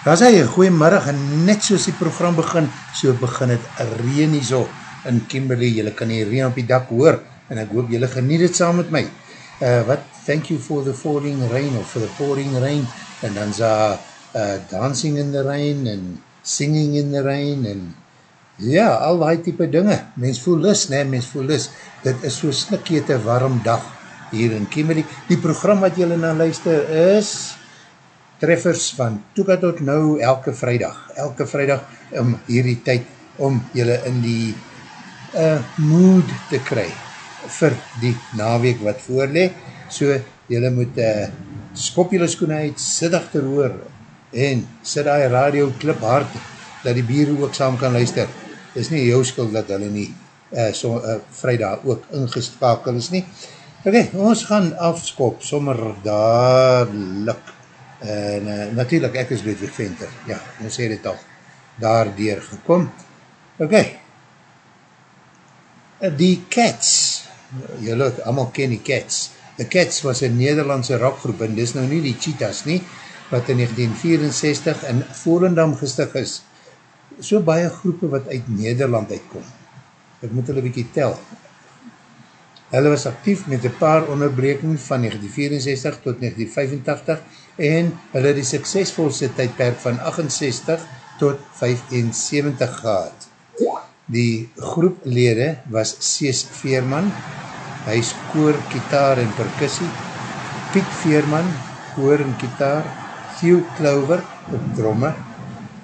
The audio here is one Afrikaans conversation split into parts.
Daar sê jy, goeiemiddag en net soos die program begin, so begin het reen hier so in Kimberley, jylle kan die reen op die dak hoor, en ek hoop jylle geniet het saam met my. Uh, wat, thank you for the falling rain, of for the pouring rain, en dan is daar uh, dancing in the rain, en singing in the rain, en ja, al die type dinge, mens voel lis, nee, mens voel lis, dit is so snikkete warm dag hier in Kimberley. Die program wat jylle na luister is treffers van Toeka tot nou elke vrijdag, elke vrijdag om hierdie tyd, om jylle in die uh, mood te kry vir die naweek wat voorlee, so jylle moet uh, skop jylle skoene uit, sit achter hoor, en sit die radio klip hard, dat die bier ook saam kan luister, is nie jou skuld dat hulle nie uh, so, uh, vrijdag ook ingeskakel is nie. Ok, ons gaan afskop, sommer dadelijk, en uh, natuurlijk ek is Ludwig Venter, ja, ons sê dit al, daar deur gekom. Ok, Uh, die Cats, julle allemaal ken die Cats, The Cats was een Nederlandse rockgroep, en dis nou nie die Cheetahs nie, wat in 1964 in Volendam gestig is. So baie groepe wat uit Nederland uitkom. Ek moet hulle bykie tel. Hulle was actief met een paar onderbrekings van 1964 tot 1985 en hulle die suksesvolste tydperk van 68 tot 75 gehad. Die groeplede was Sees Veerman, hy is koor, kitaar en percussie, Piet Veerman, koor en kitaar, Theo Klauwer, op dromme,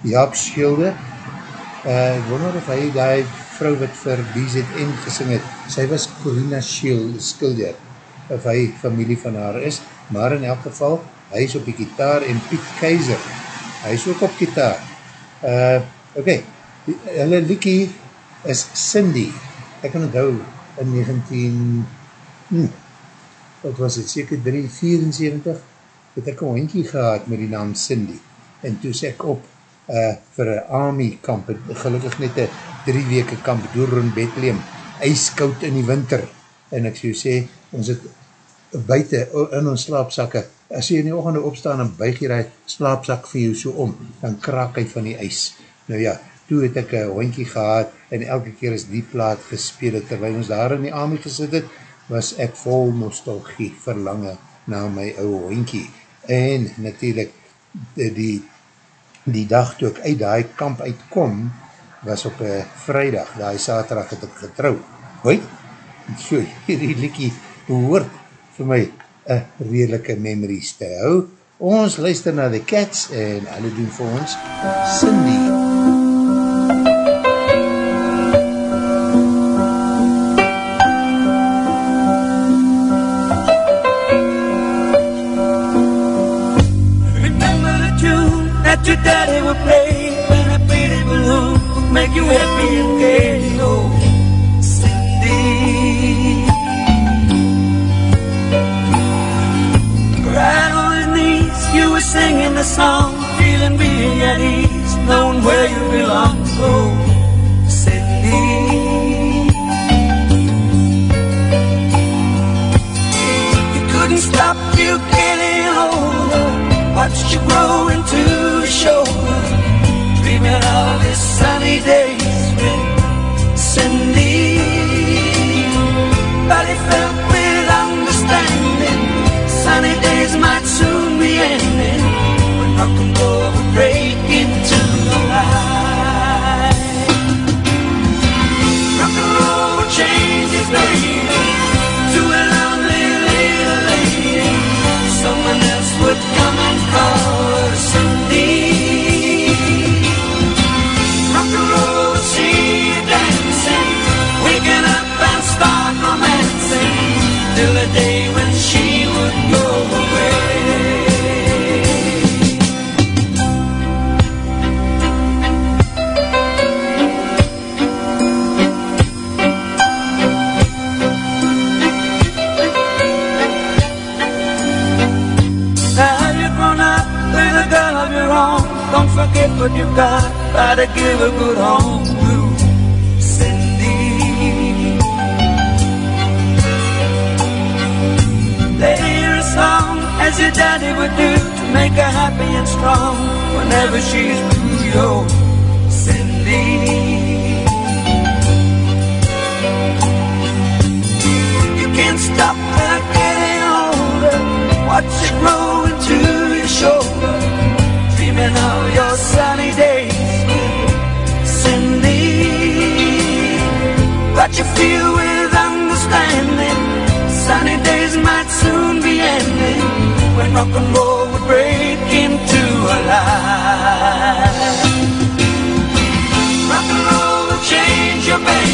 Jaap Schilde, uh, ek wonder of hy die vrou wat vir BZN gesing het, sy was Corina Schilde, of hy familie van haar is, maar in elk geval, hy is op die kitaar en Piet Keizer, hy is ook op kitaar. Uh, ok, die, hulle liekie is Cindy, ek kan onthou in 19, hm, wat was het, seker 374, het ek een hondkie gehad met die naam Cindy, en toe sê ek op uh, vir een army kamp, gelukkig net een drie weke kamp door in Bethlehem, ijskoud in die winter, en ek so sê, ons het buiten in ons slaapsakke, as jy in die oogende opstaan en buig jy die slaapsak vir jou so om, dan kraak hy van die ijs. Nou ja, toe het ek een hondkie gehad, en elke keer is die plaat gespeel, terwijl ons daar in die army gesit het, was ek vol nostalgie verlange na my ouwe hondkie. En natuurlijk, die, die dag toe ek uit die kamp uitkom, was op een vrijdag, die saterdag het ek getrouw. Hoi, so hierdie liekie behoort vir my een redelijke memories te hou. Ons luister na die cats en hulle doen vir ons Cindy. Remember the tune that your daddy would play when a pretty balloon would make you happy and gay. You couldn't stop you getting older. Watched you grow into a shoulder. Dreaming of his sunny days with. But felt with understanding. Sunny days might soon be ending. When rock and roll what you got. Try to give a good home to Cindy. Play her a song as your daddy would do to make her happy and strong whenever she's blue, yo, Cindy. You can't stop her getting older. Watch it grow. Your sunny days. But you feel with understanding. Sunny days might soon be ending when rock and roll would break into a. Rock and roll change your baby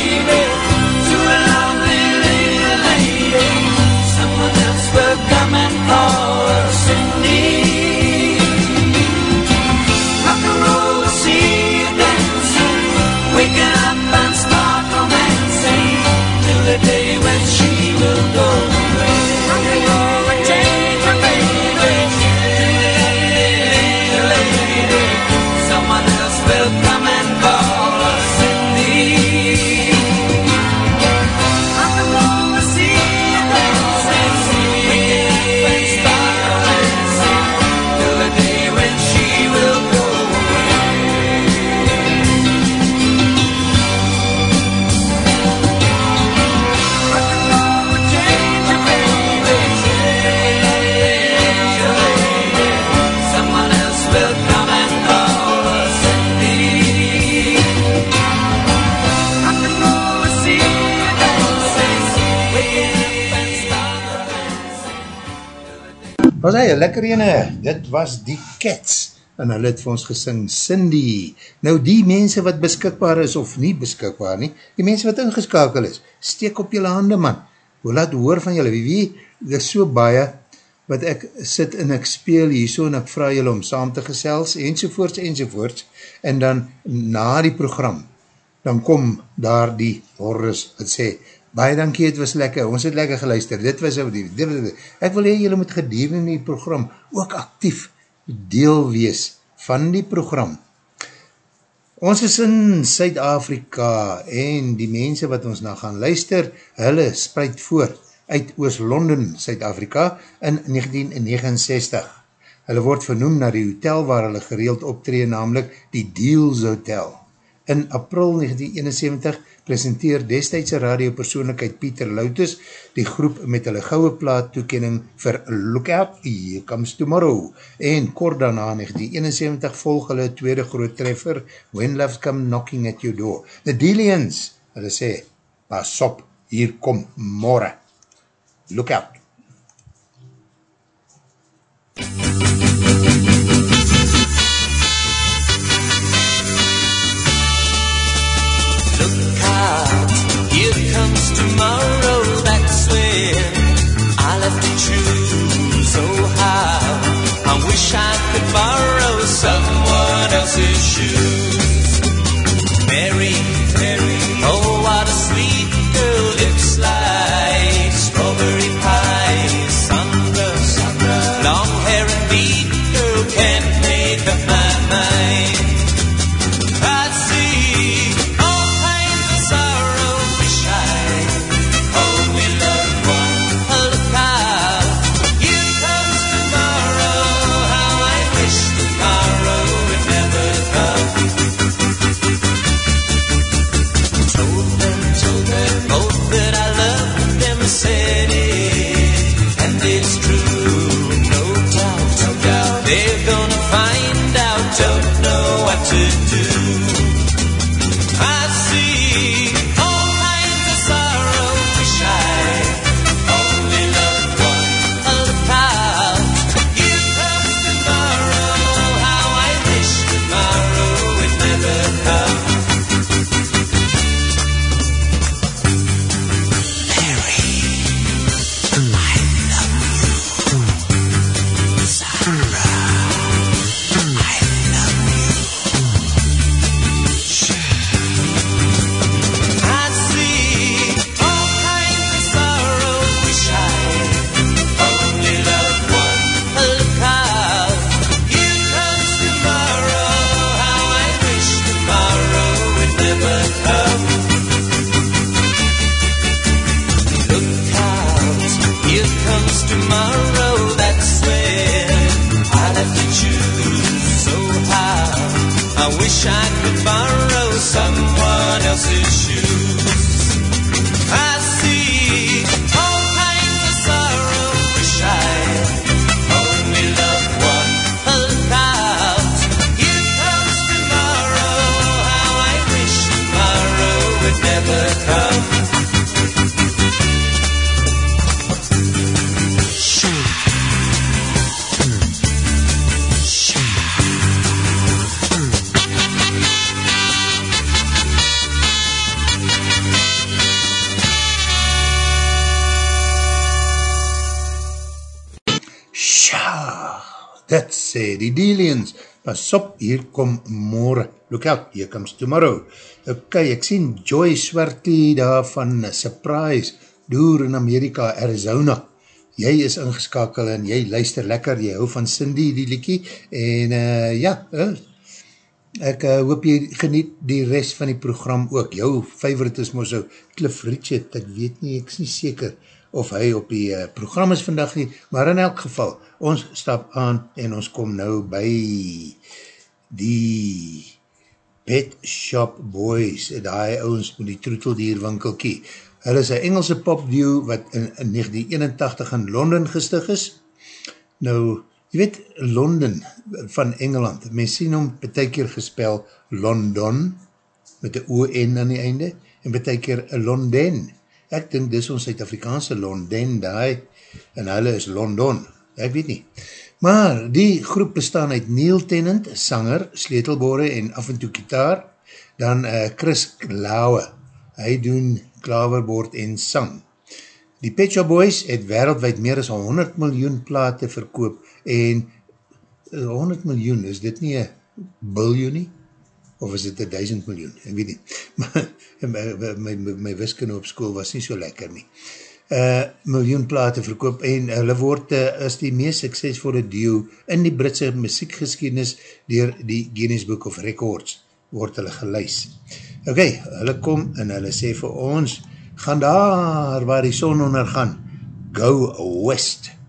Was hy, lekker ene, dit was die Cats, en hulle het vir ons gesing Cindy. Nou die mense wat beskikbaar is of nie beskikbaar nie, die mense wat ingeskakel is, steek op julle hande man, hoe laat hoor van julle, wie wie, dit is so baie, wat ek sit en ek speel hierso en ek vraag julle om saam te gesels, enzovoorts, enzovoorts, en dan na die program, dan kom daar die horrors wat sê, baie dankie, het was lekker, ons het lekker geluister, dit was die, dit, dit. ek wil hee, julle moet gedurende die program ook actief deel wees van die program. Ons is in Suid-Afrika en die mense wat ons na gaan luister, hulle spreid voort uit Oost-London, Suid-Afrika in 1969. Hulle word vernoem na die hotel waar hulle gereeld optree, namelijk die Deals Hotel. In april 1971 presenteer destijdse radiopersoonlijkheid Pieter Loutus die groep met hulle gouwe plaat toekenning vir Lookout, Here Comes Tomorrow. En kort daarna, 1971, volg hulle tweede groot treffer, When Love Come Knocking at Your Door. The Delians, hulle sê, pas op, hier kom morgen. Lookout. Look comes tomorrow. That's when I'll have to choose. Oh, how I wish I could borrow someone else's shoes. Mary, Mary, Dit sê die Delians. Pas op, hier kom morgen. Look out, here comes tomorrow. Ok, ek sien Joy Swarty daar van Surprise, door in Amerika, Arizona. Jy is ingeskakel en jy luister lekker, jy hou van Cindy die liekie. En uh, ja, uh, ek uh, hoop jy geniet die rest van die program ook. Jou favorite is maar so Cliff Richard, ek weet nie, ek is nie seker of hy op die uh, program is vandag nie, maar in elk geval, ons stap aan en ons kom nou by die Pet Shop Boys, die ouwens met die troeteldierwinkelkie. Hulle is een Engelse popduo wat in, in 1981 in Londen gestig is. Nou, jy weet, Londen van Engeland, men sien hom betek keer gespel London, met die O-N aan die einde, en betek keer Londen. Ek dink dis ons Suid-Afrikaanse Londen daai, en hulle is London, ek weet nie. Maar die groep bestaan uit Neil Tennant, sanger, sleetelbore en af en toe kitaar, dan uh, Chris Lauwe, hy doen klaverbord en sang. Die Pet Shop Boys het wereldwijd meer as 100 miljoen plate verkoop en 100 eh, miljoen, is dit nie een biljoen nie? Of is dit een duizend miljoen? Ek weet nie. Maar my, my, my, my wiskunde op school was nie so lekker nie. Uh, miljoen plate verkoop en hulle word uh, as die meest suksesvolle duo in die Britse muziekgeschiedenis dier die Guinness Book of Records word hulle geluis. Ok, hulle kom en hulle sê vir ons, gaan daar waar die son ondergaan, go west. Lost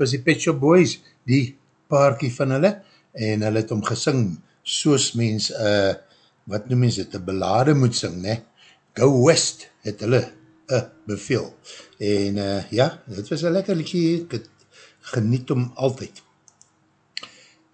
was die Pet Shop Boys, die paarkie van hulle, en hulle het om gesing, soos mens, uh, wat noem mens het, een belade moet sing, ne? Go West, het hulle uh, beveel. En uh, ja, dit was een lekker liedje, ek het geniet om altyd.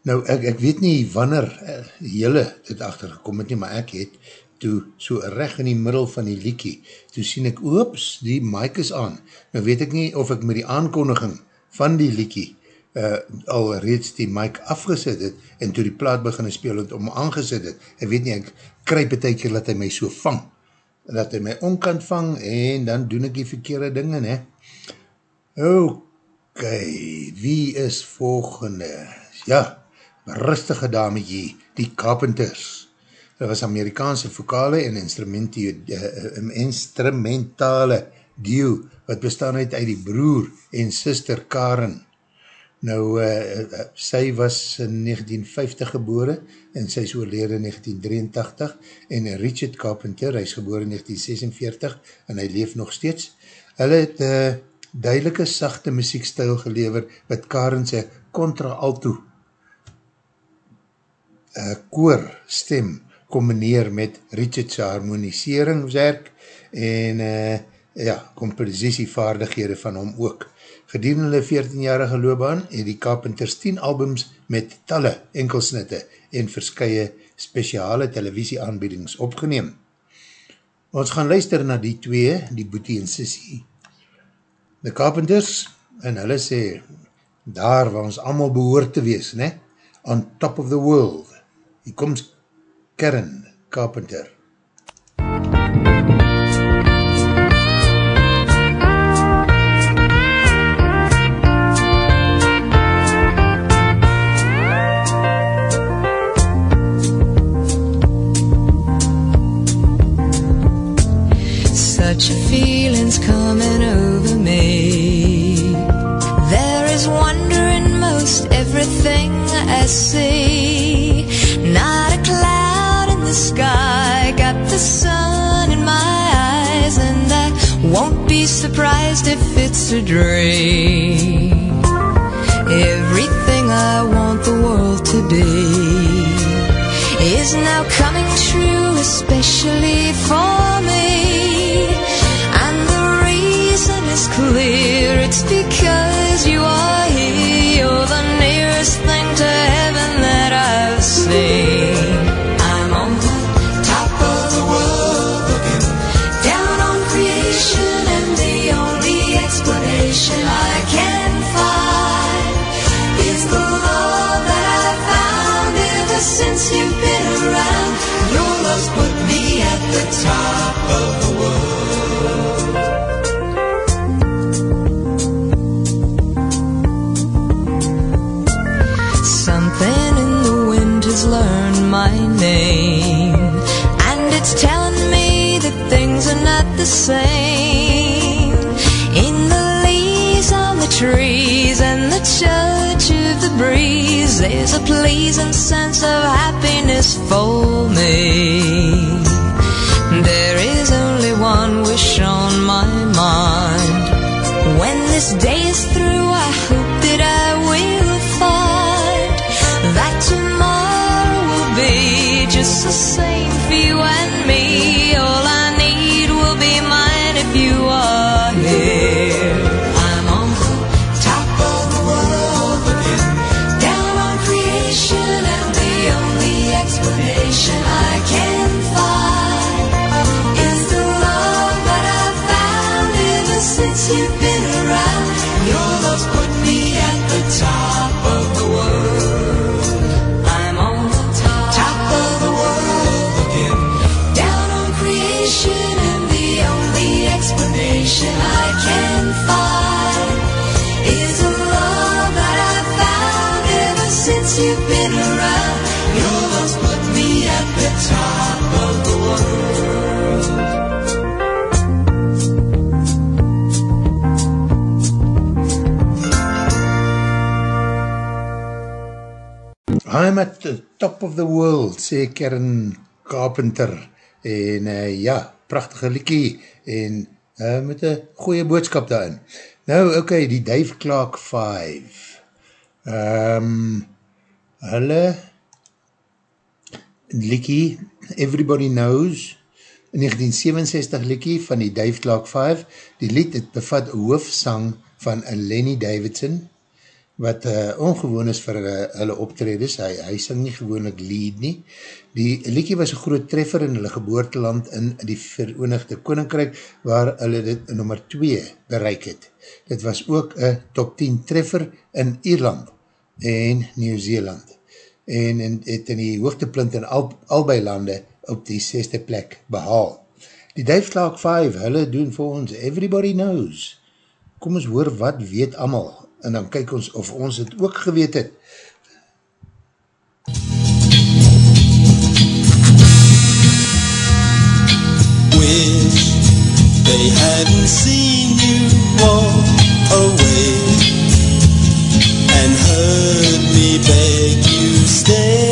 Nou, ek, ek weet nie wanneer uh, jylle dit achtergekom het nie, maar ek het toe so recht in die middel van die liekie, toe sien ek, oops, die mic is aan. Nou weet ek nie of ek met die aankondiging van die liekie uh, al reeds die mic afgesit het en toe die plaat begin speel het om aangesit het. Ek weet nie, ek kryp het keer dat hy my so vang. Dat hy my omkant vang en dan doen ek die verkeerde dinge, ne? Ok, wie is volgende? Ja, rustige dametje, die Carpenters. Dit was Amerikaanse vokale en uh, instrumentale duo, wat bestaan uit uit die broer en sister Karen. Nou, uh, sy was in 1950 gebore en sy is oorlede in 1983 en Richard Carpenter, hy is gebore in 1946 en hy leef nog steeds. Hulle het uh, duidelike sachte muziekstijl gelever wat Karen sy contra-alto uh, koor stem combineer met Richard's harmoniseringswerk en uh, ja, compositievaardighede van hom ook. Gedurende 14-jarige loopbaan het die Carpenters 10 albums met talle enkelsnitte en verskye speciale televisieaanbiedings opgeneem. Ons gaan luister na die twee, die Boetie en Sissy. The Carpenters, en hulle sê, daar waar ons allemaal behoort te wees, ne? on top of the world. Hier komt Karen Carpenter. Surprised if it's a dream. Everything I want the world to be is now coming true, especially for there's a pleasing sense of happiness for me. One wish on my mind. When this day is through, I'm at the top of the world, sê Karen Carpenter. En uh, ja, prachtige liekie en uh, met een goeie boodskap daarin. Nou, oké, okay, die Dave Clark 5. Um, hulle liekie, Everybody Knows, 1967 liekie van die Dave Clark 5. Die lied het bevat hoofsang van Lenny Davidson, wat uh, ongewoon is vir uh, hulle optredes, hy, hy sing nie gewoonlik lead nie. Die liedje was een groot treffer in hulle geboorteland in die Verenigde Koninkryk, waar hulle dit nummer 2 bereik het. Dit was ook een top 10 treffer in Ierland en Nieuw-Zeeland en, en het in die hoogtepunt in al, albei lande op die 6ste plek behaal. Die Dave Clark 5, hulle doen vir ons Everybody Knows. Kom ons hoor wat weet amal en dan kyk ons of ons het ook geweet het. wish they hadn't seen you walk away and heard me beg you stay,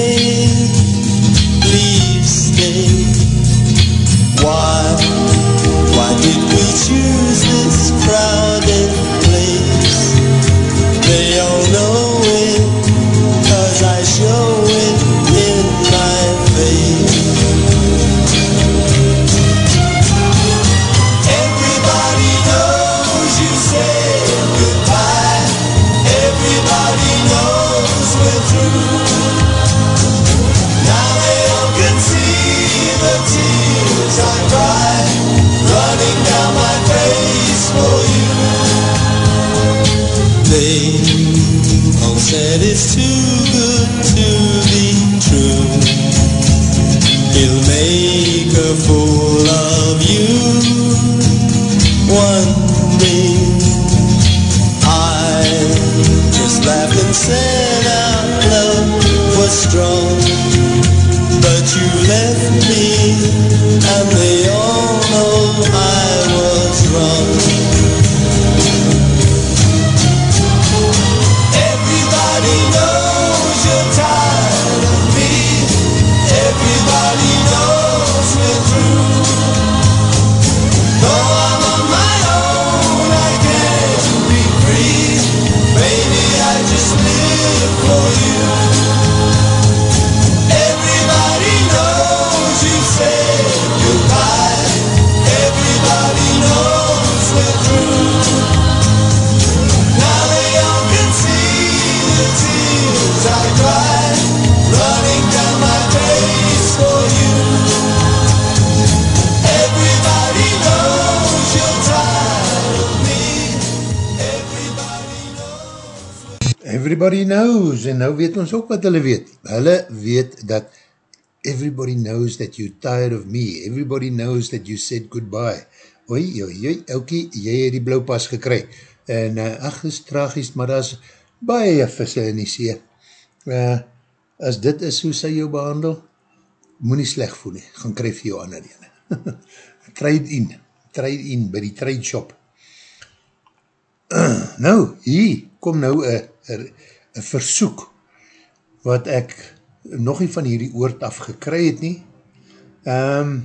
said our love was strong But you left me and Everybody knows, en nou weet ons ook wat hulle weet. Hulle weet dat everybody knows that you're tired of me. Everybody knows that you said goodbye. Oei, oei, oei, oukie, jy het die blauwpas gekry. En uh, ach, is tragies, maar daar is baie visse in die see. Uh, as dit is hoe sy jou behandel, moet nie sleg voel nie, gaan kry vir jou ander ene. trade in, trade in, by die trade shop. nou, hier kom nou een versoek wat ek nog nie van hierdie oort af gekry het nie. Um,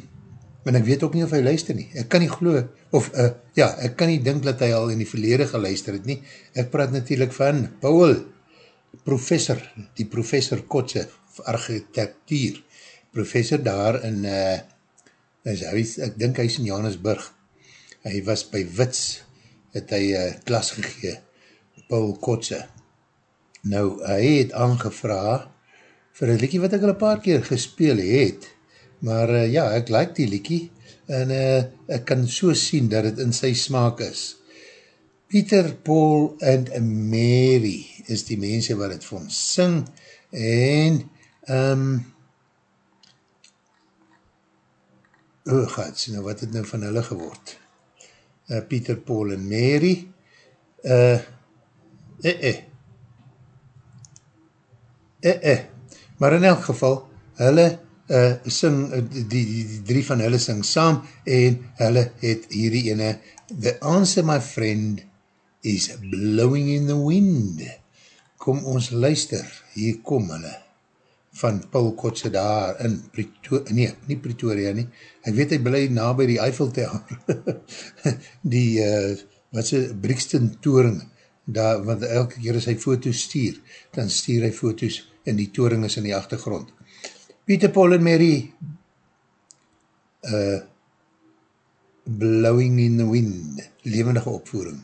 en ek weet ook nie of hy luister nie. Ek kan nie glo, of uh, ja, ek kan nie dink dat hy al in die verlede geluister het nie. Ek praat natuurlijk van Paul, professor, die professor Kotse, architectuur, professor daar in, uh, is, hy, ek dink hy is in Johannesburg. Hy was by Wits, het hy uh, klas gegee, Paul Kotse. Nou, hy het aangevra vir een liekie wat ek al een paar keer gespeel het, maar uh, ja, ek like die liekie, en uh, ek kan so sien dat het in sy smaak is. Peter, Paul and Mary is die mense wat het vir ons sing en um, oh god, so nou wat het nou van hulle geword? Uh, Peter, Paul en Mary uh, eh eh. Eh eh. Maar in elk geval hulle uh, sing, uh, die, die, die drie van hulle sing saam en hulle het hierdie ene The answer my friend is blowing in the wind. Kom ons luister, hier kom hulle, van Paul Kotze daar in Pretoria, nee, nie Pretoria nie, ek weet hy bly na by die Eiffeltower, die, uh, wat se, Brixton Toring, daar, want elke keer as hy foto's stuur, dan stuur hy foto's en die toring is in die achtergrond. Peter, Paul en Mary, uh, Blowing in the Wind, levendige opvoering.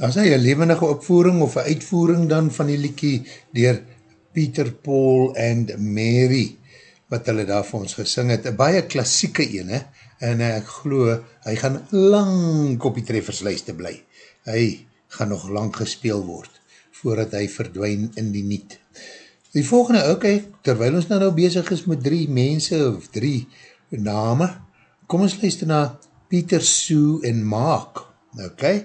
As hy een levendige opvoering of een uitvoering dan van die liekie dier Peter, Paul and Mary, wat hulle daar vir ons gesing het, een baie klassieke ene, en ek glo, hy gaan lang op die trefferslijste bly. Hy gaan nog lang gespeel word, voordat hy verdwijn in die niet. Die volgende, okay, terwijl ons nou, nou bezig is met drie mense, of drie name, kom ons luister na Pieter, Sue en Mark, oké? Okay?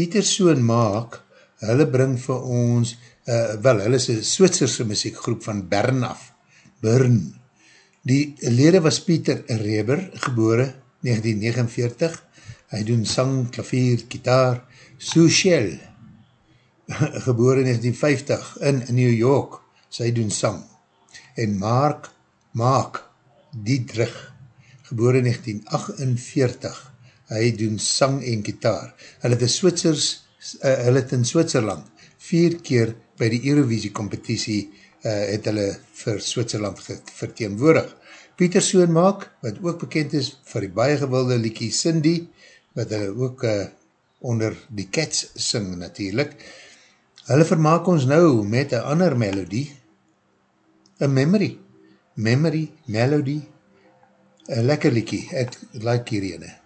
Pieter, Sue en Mark, hulle bring vir ons, uh, wel, hulle is een Switserse muziekgroep van Bern af, Bern. Die lede was Pieter Reber, gebore 1949, hy doen sang, klavier, gitaar, Sue Shell, gebore 1950 in New York, sy doen sang, en Mark, Mark, Diedrich, gebore 1948, hy doen sang en gitaar. Hulle het, in Switsers, uh, hulle het in Switserland vier keer by die Eurovisie competitie uh, het hulle vir Switserland verteenwoordig. Pieter Soonmaak, wat ook bekend is vir die baie gewilde liekie Cindy, wat hulle ook uh, onder die Cats sing natuurlijk. Hulle vermaak ons nou met een ander melodie, een memory, memory, melody, een lekker liekie, ek like hier ene.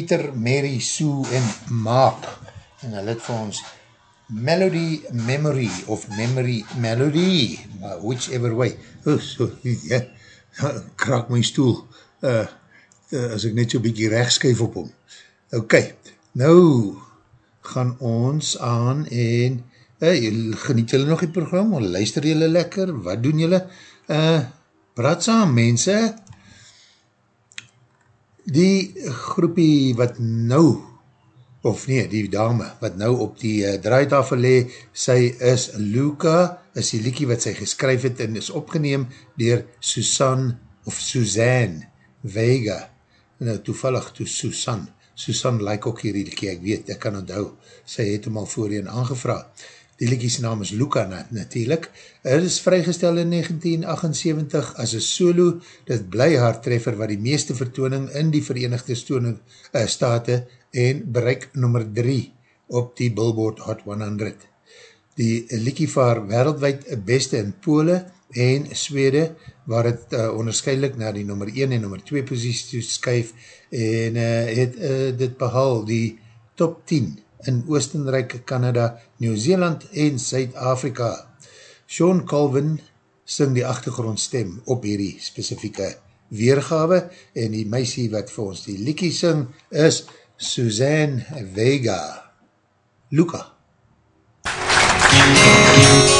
Pieter, Mary, Sue en Maak en hulle het vir ons Melody Memory of Memory Melody, maar whichever way. Oh, so, ja, kraak my stoel uh, uh, as ek net so bykie rechtskuif op hom. Ok, nou gaan ons aan en uh, geniet julle nog die program, luister julle lekker, wat doen julle? Uh, praat saam mense, die groepie wat nou of nee, die dame, wat nou op die uh, draaitafel le, sy is Luca, is die liekie wat sy geskryf het en is opgeneem dier Susan, of Suzanne Vega, nou toevallig toe Susan, Susan like ook hier die liekie, ek weet, ek kan onthou, sy het hem al voorheen aangevra. Die liekie sy naam is Luca na, natuurlijk. Het is vrygestel in 1978 as een solo, dit bly haar treffer wat die meeste vertooning in die Verenigde Stoning, uh, State en bereik nummer 3 op die Billboard Hot 100. Die liekie vaar wereldwijd beste in Pole en Swede, waar het uh, onderscheidelik na die nummer 1 en nummer 2 posities skuif en uh, het uh, dit behaal die top 10 in Oostenrijk, Canada, Nieuw-Zeeland en Zuid-Afrika. Sean Colvin sing die achtergrondstem op hierdie specifieke weergawe en die meisie wat vir ons die liekie sing is Suzanne Vega. Luca. My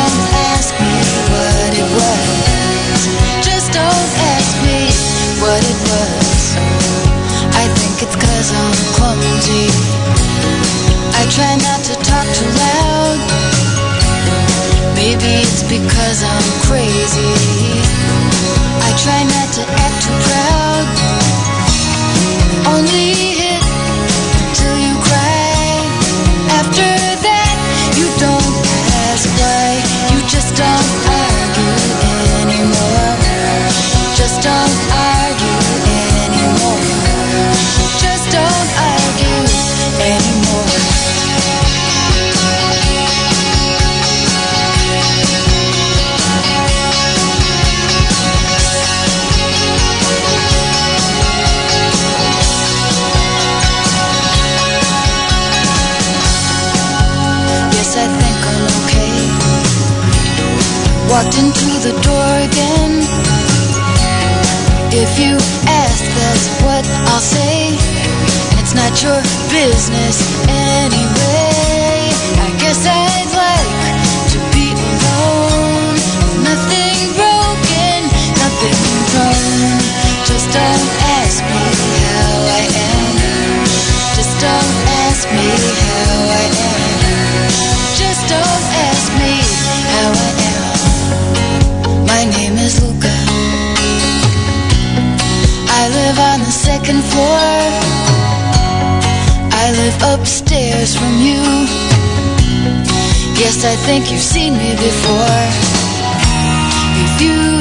I think you've seen me before. If you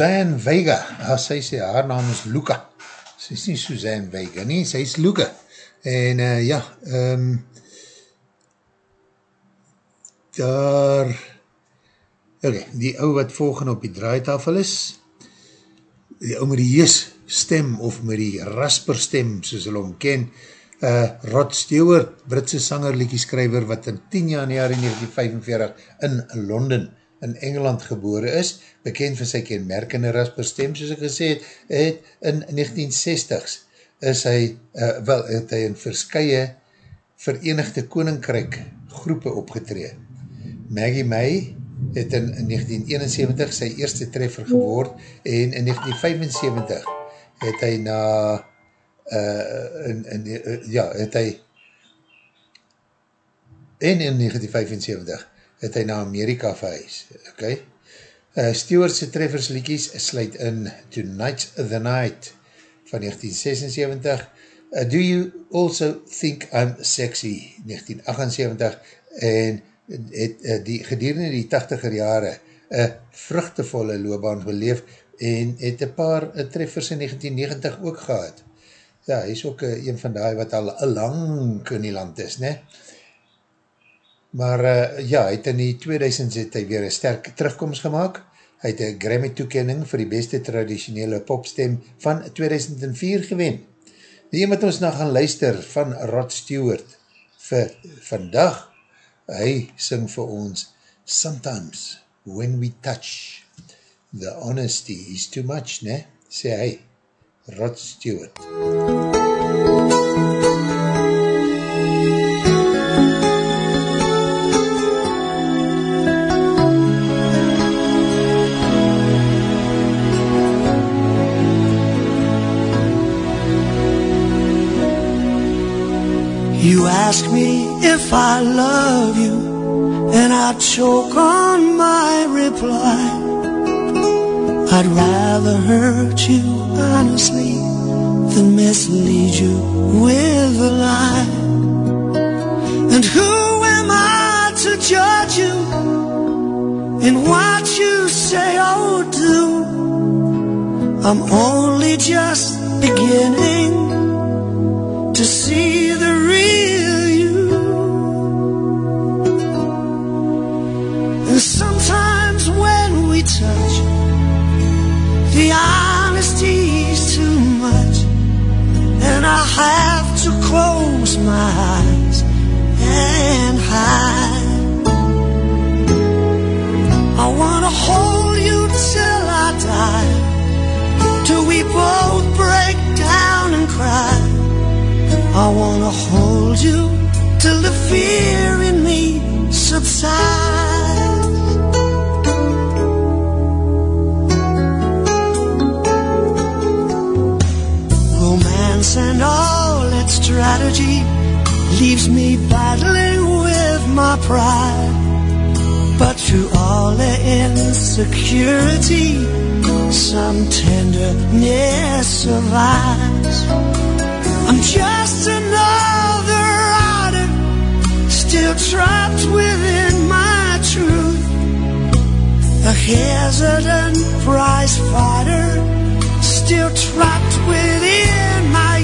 Suzanne Vega, as sy sê, haar naam is Luca. Sy is nie Suzanne Vega nie, sy is Luca. En uh, ja, um, daar, ok, die ou wat volgende op die draaitafel is, die ou met die jees stem, of met die rasper stem, soos hulle omken, uh, Rod Stewart, Britse sanger, liedjeskrijver, wat in 10 januari 1945 in Londen, in Engeland gebore is, bekend vir sy kenmerkende rasperstem, soos ek gesê het, het in 1960s is hy, uh, wel, het hy in verskye Verenigde Koninkryk groepe opgetree. Maggie May het in 1971 sy eerste treffer geword en in 1975 het hy na uh, in, in, uh, ja, het hy en in 1975 het hy na Amerika verhuis. Ok. Uh, Stewartse trefferslikies sluit in Tonight's the Night van 1976 uh, Do You Also Think I'm Sexy 1978 en het uh, die gedurende die 80er jare een vruchtevolle loopbaan beleef en het een paar uh, treffers in 1990 ook gehad. Ja, hy is ook uh, een van die wat al lang in die land is, ne? Maar uh, ja, hy het in die 2000 het hy weer een sterk terugkomst gemaakt. Hy het een Grammy toekenning vir die beste traditionele popstem van 2004 gewen. Die een wat ons nou gaan luister van Rod Stewart vir vandag, hy sing vir ons Sometimes when we touch the honesty is too much, ne? Sê hy, Rod Stewart. You ask me if I love you, and I choke on my reply. I'd rather hurt you honestly than mislead you with a lie. And who am I to judge you in what you say or do? I'm only just beginning to see I have to close my eyes and hide. I wanna hold you till I die, till we both break down and cry. I wanna hold you till the fear in me subsides. And all its strategy leaves me battling with my pride. But through all the insecurity, some tenderness survives. I'm just another rider, still trapped within my truth. A hesitant prize fighter, still trapped within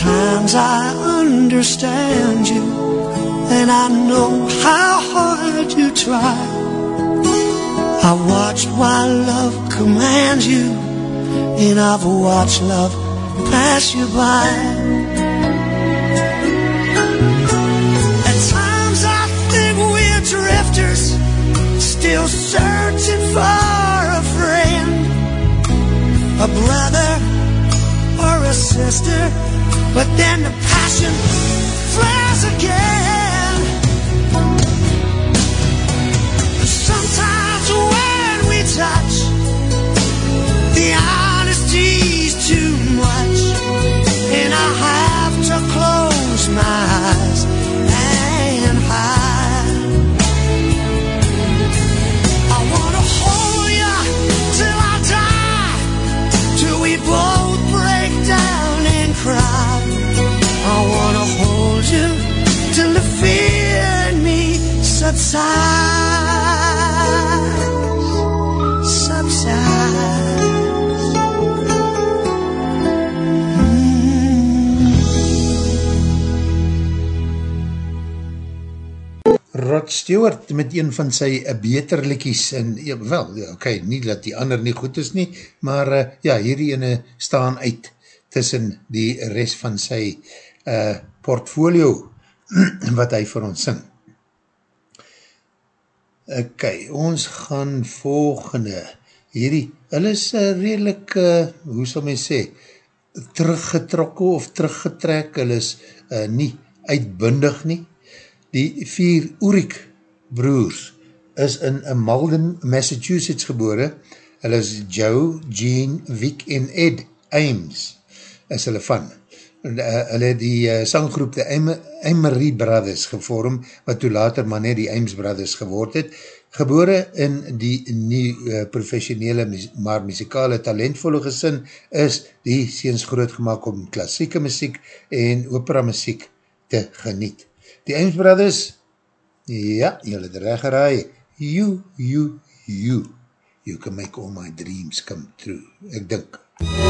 At times I understand you and I know how hard you try. I watched while love commands you and I've watched love pass you by. At times I think we're drifters, still searching for a friend, a brother or a sister. But then the passion flares again. Rod Stewart met een van sy uh, beter likkies en ja, wel, ja, ok, nie dat die ander nie goed is nie, maar uh, ja, hierdie ene staan uit tussen die rest van sy uh, portfolio wat hy vir ons sing. Ok, ons gaan volgende, hierdie, hulle is uh, redelijk, uh, hoe sal my sê, teruggetrokken of teruggetrek, hulle is uh, nie uitbundig nie, Die vier Urik broers is in Malden, Massachusetts gebore. Hulle is Joe, Gene, Vic en Ed Ames is hulle van. Uh, hulle het die uh, sanggroep de Emery Brothers gevorm, wat toe later maar net die Ames Brothers geword het. Gebore in die nie uh, professionele, maar muzikale talentvolle gesin, is die seens groot gemaakt om klassieke muziek en opera muziek te geniet. Die Ames Brothers, ja, jylle het recht geraai, you, you, you, you can make all my dreams come true, ek dink. You,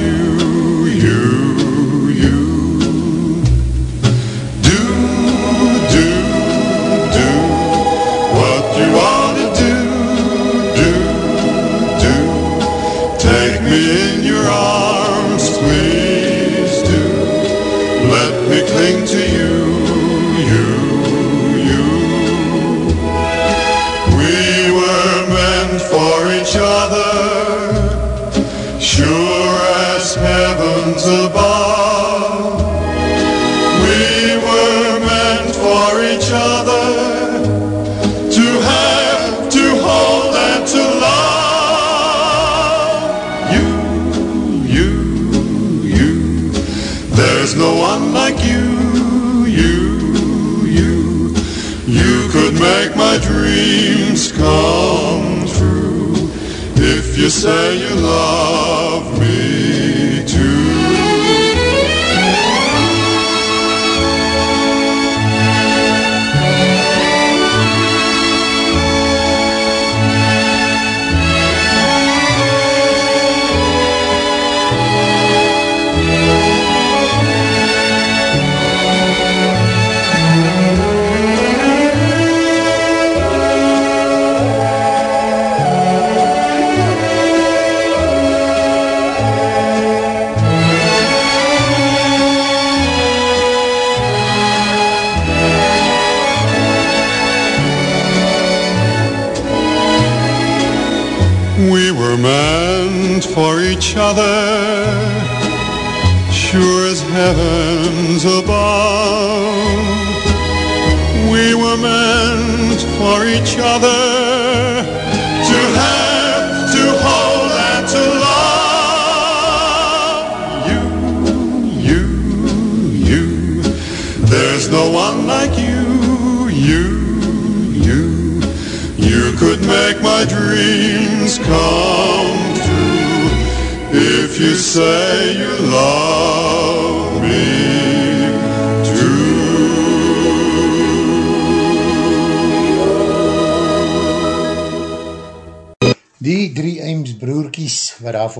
you say you love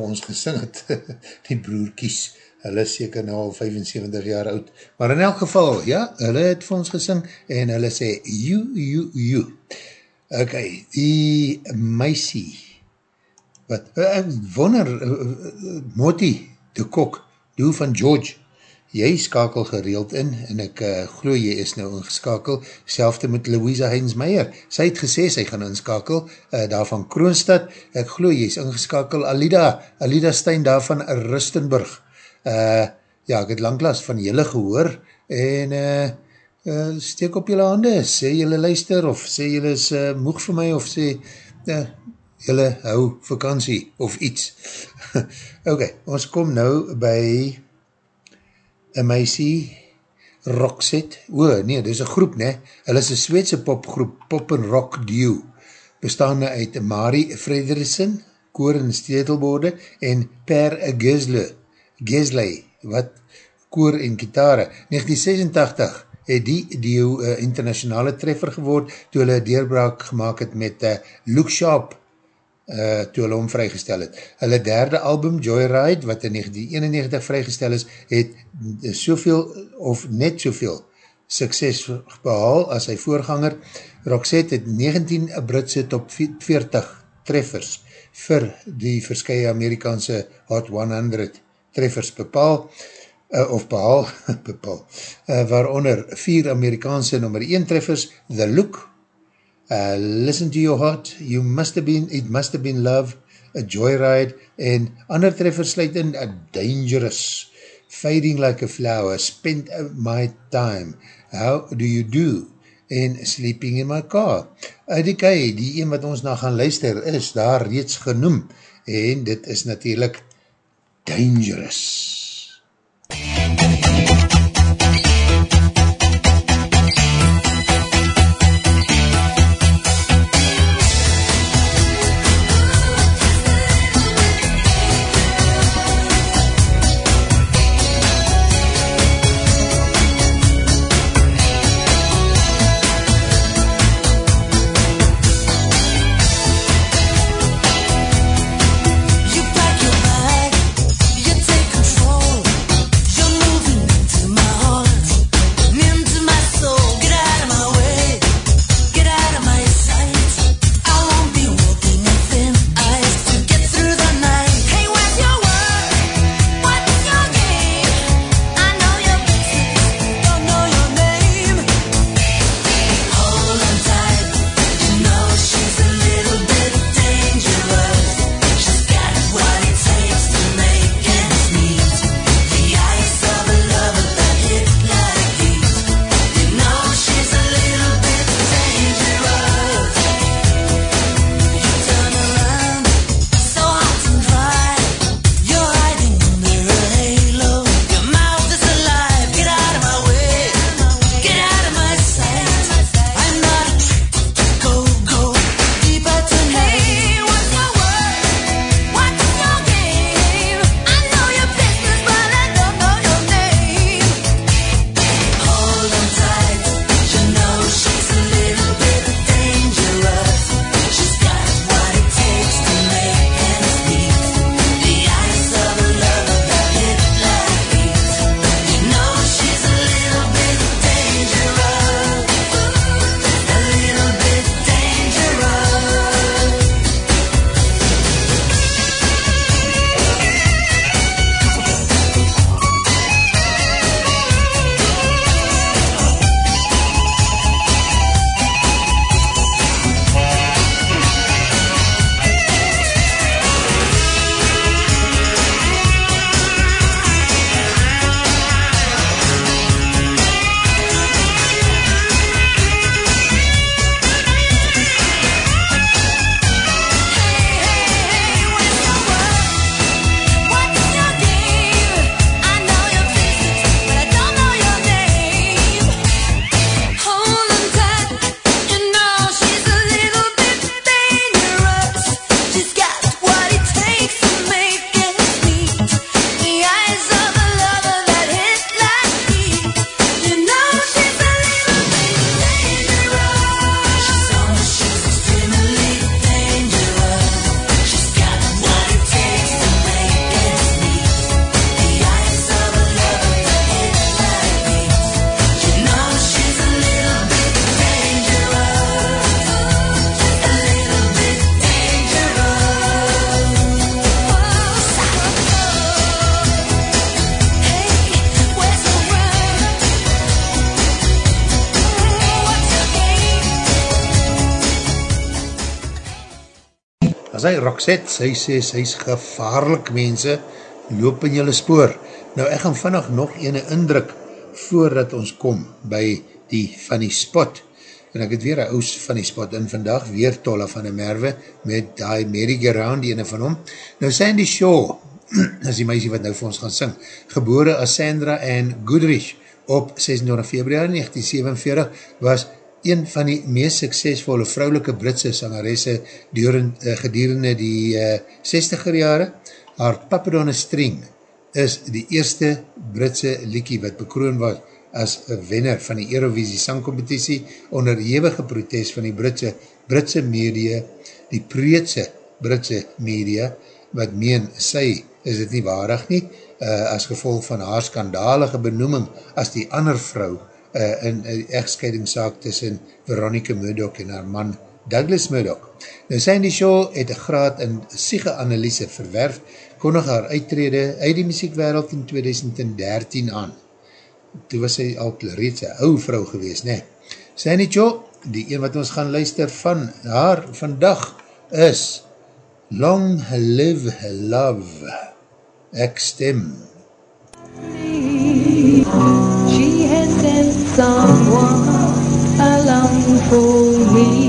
vir ons gesing het, die broerkies, hulle is seker nou al 75 jaar oud, maar in elk geval, ja, hulle het vir ons gesing en hulle sê, you, you, you. Ok, die meisie, wat, ek wonder, Motti, de kok, doe van George, jy skakel gereeld in, en ek uh, glo jy is nou ingeskakel, selfde met Louisa Heinz Meijer, sy het gesê sy gaan inskakel, uh, daar van Kroonstad, ek glo jy is ingeskakel, Alida, Alida Stein daar van Rustenburg, uh, ja, ek het langklaas van julle gehoor, en uh, uh, steek op julle hande, sê julle luister, of sê julle is uh, moeg vir my, of sê, uh, jylle hou vakantie of iets. ok, ons kom nou by a meisie Roxette, o nee, dit is een groep ne, hulle is een Sweedse popgroep, pop en rock duo, bestaande uit Mari Frederiksen, koor en stedelborde, en Per Gesle, Gesle, wat koor en gitare. 1986 het die duo uh, internationale treffer geword, toe hulle deurbraak gemaakt het met uh, Luke Sharp, uh, toe hulle hom vrygestel het. Hulle derde album, Joyride, wat in 1991 vrygestel is, het soveel of net soveel sukses behaal as sy voorganger. Roxette het 19 Britse top 40 treffers vir die verskye Amerikaanse Hot 100 treffers bepaal, uh, of behaal, bepaal, uh, waaronder vier Amerikaanse nummer 1 treffers, The Look, uh, Listen to Your Heart, You Must Have Been, It Must Have Been Love, A Joyride, en ander treffers sluit in A Dangerous, Fading Like a Flower, Spend My Time, How Do You Do, en Sleeping in My Car. Kei, die een wat ons na gaan luister, is daar reeds genoem, en dit is natuurlijk Dangerous. Dangerous. Roxette, sy sê, sy is gevaarlik mense, loop in julle spoor. Nou ek gaan vannig nog ene indruk, voordat ons kom by die van die spot. en ek het weer een oos van die spot in vandag, weer Tolla van die Merwe, met die merry-go-round, die ene van hom. Nou Sandy Shaw, is die meisie wat nou vir ons gaan sing, gebore as Sandra Ann Goodrich, op 26 februari 1947, was een van die meest suksesvolle vrouwelike Britse sangeresse uh, gedurende die uh, 60er jare. Haar Papadon String is die eerste Britse liekie wat bekroon was as wenner van die Eurovisie sangcompetitie onder hewige protest van die Britse, Britse media, die preetse Britse media, wat meen sy is dit nie waarig nie, uh, as gevolg van haar skandalige benoeming as die ander vrou uh, in die echtscheidingszaak tussen Veronica Murdoch en haar man Douglas Murdoch. Nou die show het een graad in psyche-analyse verwerf, kondig haar uittrede uit die muziekwereld in 2013 aan. Toe was sy al reeds een ouwe vrou gewees, ne? Sy in die een wat ons gaan luister van haar vandag is Long Live Love. Ek stem. She has sent someone along for me.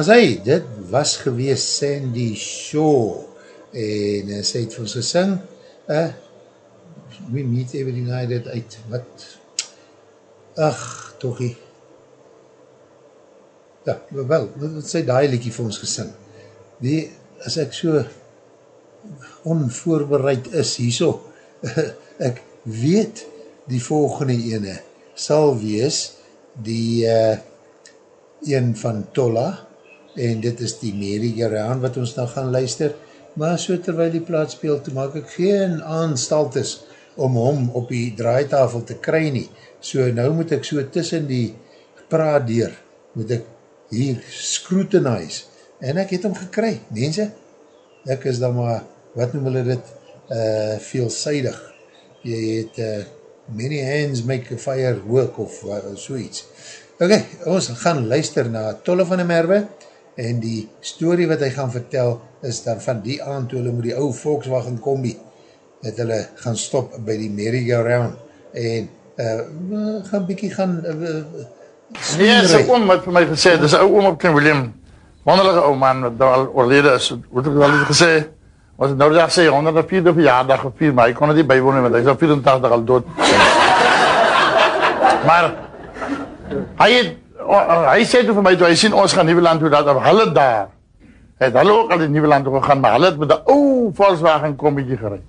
As hy, dit was gewees Sandy Shaw en uh, sy het vir ons gesing uh, we meet every night het uit wat? Ach, tochie ja, wel, wat sy daai liekie vir ons gesing? Die, as ek so onvoorbereid is hierso, ek weet die volgende ene sal wees die uh, een van Tolla en dit is die Mary Geraan wat ons nou gaan luister, maar so terwijl die plaat speel, toe maak ek geen aanstaltes om hom op die draaitafel te kry nie, so nou moet ek so tussen die praat deur, moet ek hier scrutinize, en ek het hom gekry, mense, ek is dan maar, wat noem hulle dit, uh, veelzijdig, jy het uh, many hands make a fire work, of uh, so iets. Ok, ons gaan luister na Tolle van die Merwe, en die story wat hy gaan vertel, is dan van die aand, toe hulle met die ou Volkswagen Kombi, het hulle gaan stop by die merry-go-round, en uh, gaan bykie gaan uh, Nee, is een oom wat vir my gesê, dis een ou oom op Ken William, wonderlike ou man wat nou al oorlede is. Het ek al gesê? Was nou ja sê 104de verjaardag gevier, maar hy kon dit nie nie want hy is al 84 al dood. maar hy het hy sê toe vir my toe hy sien ons gaan Nieuweland toe dat hulle daar het hulle ook al in Nieuweland toe gegaan, maar hulle het met 'n ou Volkswagen kommetjie gery.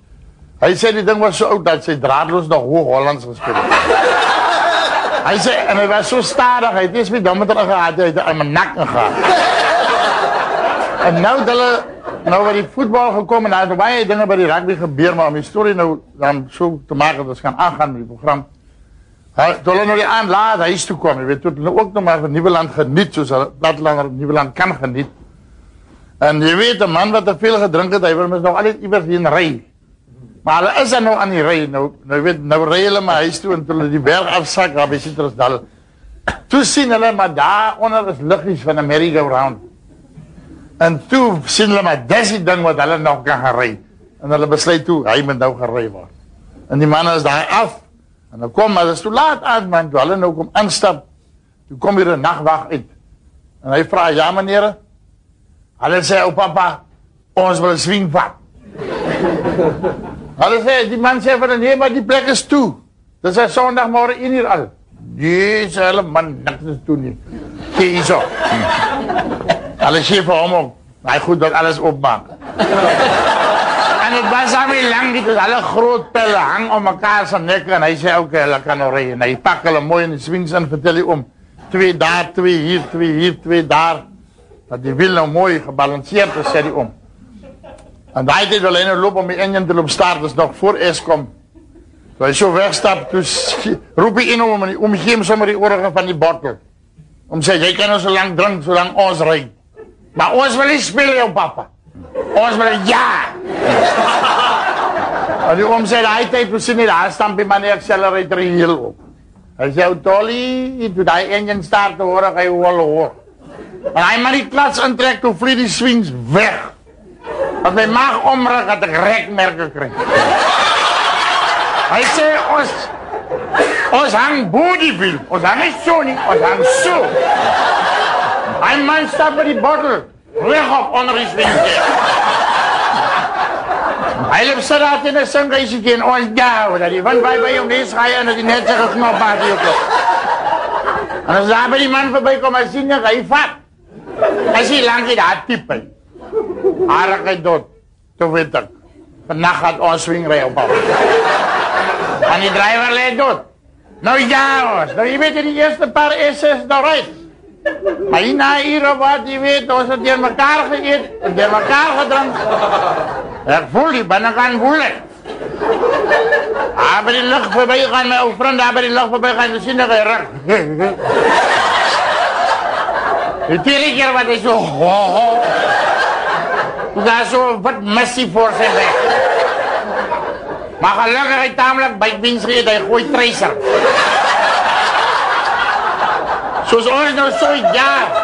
Hy sê die ding was so oud dat sy draadloos nog hoog Hollands gespeel het. Hy sê en hy was so stadig, hy eens met hulle gehad, hy het in my nek gegaan. En nou het hulle nou by die voetbal gekom en daar het baie dinge by die rugby gebeur, maar om die storie nou dan so te maak dat ons gaan aangaan met die program. Hy toe hulle nou die aand laat huis toe kom, jy weet, toe hulle ook nog maar van Nieuweland geniet soos hulle platlander Nieuweland kan geniet. En jy weet, 'n man wat te veel gedrink het, hy wil mos nog altyd iewers heen ry. Maar hulle is dan nou aan die ry. Nou nou weet, nou ry hulle maar huis toe en toe hulle die berg afsak daar by Citrusdal. Toe sien hulle maar daar onder is liggies van 'n merry-go-round. En toe sien hulle maar dis die ding wat hulle nog kan ry. En hulle besluit toe hy moet nou gery word. En die manne is daar af. En dan kom maar, dit is toe laat aan man, toe hulle nou kom instap. Toe kom hier 'n nagwag uit. En hy vra: "Ja meneer?" Hulle sê: "O pappa, ons wil 'n swing vat." Hulle sê die man sê vir nee, maar die plek is toe. Dis 'n Sondagmôre 1 uur al. Nee, sê hulle man, niks is toe nie. Kyk hierso. Hulle sê vir hom ook, hy goed dat alles opmaak. En dit was aan my lang dit alle groot pelle hang om mekaar se nek en hy sê ook hulle kan nou ry en hy pak hulle mooi in die swings en vertel hy om twee daar, twee hier, twee hier, twee daar. Dat die wiel nou mooi gebalanceerd is, sê hy om. En daai tyd wil hy nou loop om die enjin te loop start, dis nog voor Eskom. Toe hy so wegstap, toe roep hy in om om gee hom sommer die orige van die bottel. Om sê jy kan nou so lank drink solank ons ry. Maar ons wil nie speel jou pappa. Ons wil ja. En die oom sê tyd toe sien jy daar stamp die man die accelerator heel op. Hy sê Tolly, toe daai enjin start te hoor, hy wil hoor. En hy maar die klats intrek toe vlieg die swings weg. Dat my maag omrig dat ek rekmerke kry. Hy sê ons ons hang bo die wiel. Ons hang nie so nie, ons hang so. Hy man stap by die Reg op onder die swing. Hy loop sit daar in 'n singreisjie en ons gou dat die van by by hom nes gaan en die net se knop maar die ook. En as daar by die man verby kom, hy sien hy vat. Hy sien lank hy daar tipe. Arak hy dood. Toe weet ek. Vannacht gaat ons swingry op af. En die driver lê dood. Nou ja. Nou jy weet die eerste paar SS nou Maar hier na hier of wat, jy weet, ons het deur mekaar geëet, en deur mekaar gedrink. Ek voel die binnekant voel ek. Daar by die lucht voorbij gaan, my ou vriend, daar by die lucht voorbij gaan, dan ek hy ruk. Die tweede keer wat hy so, ho, ho. Daar so wat missie voor sy weg. Maar gelukkig hy tamelijk buitbeens geëet, hy gooi tracer. Soos ons nou so ja,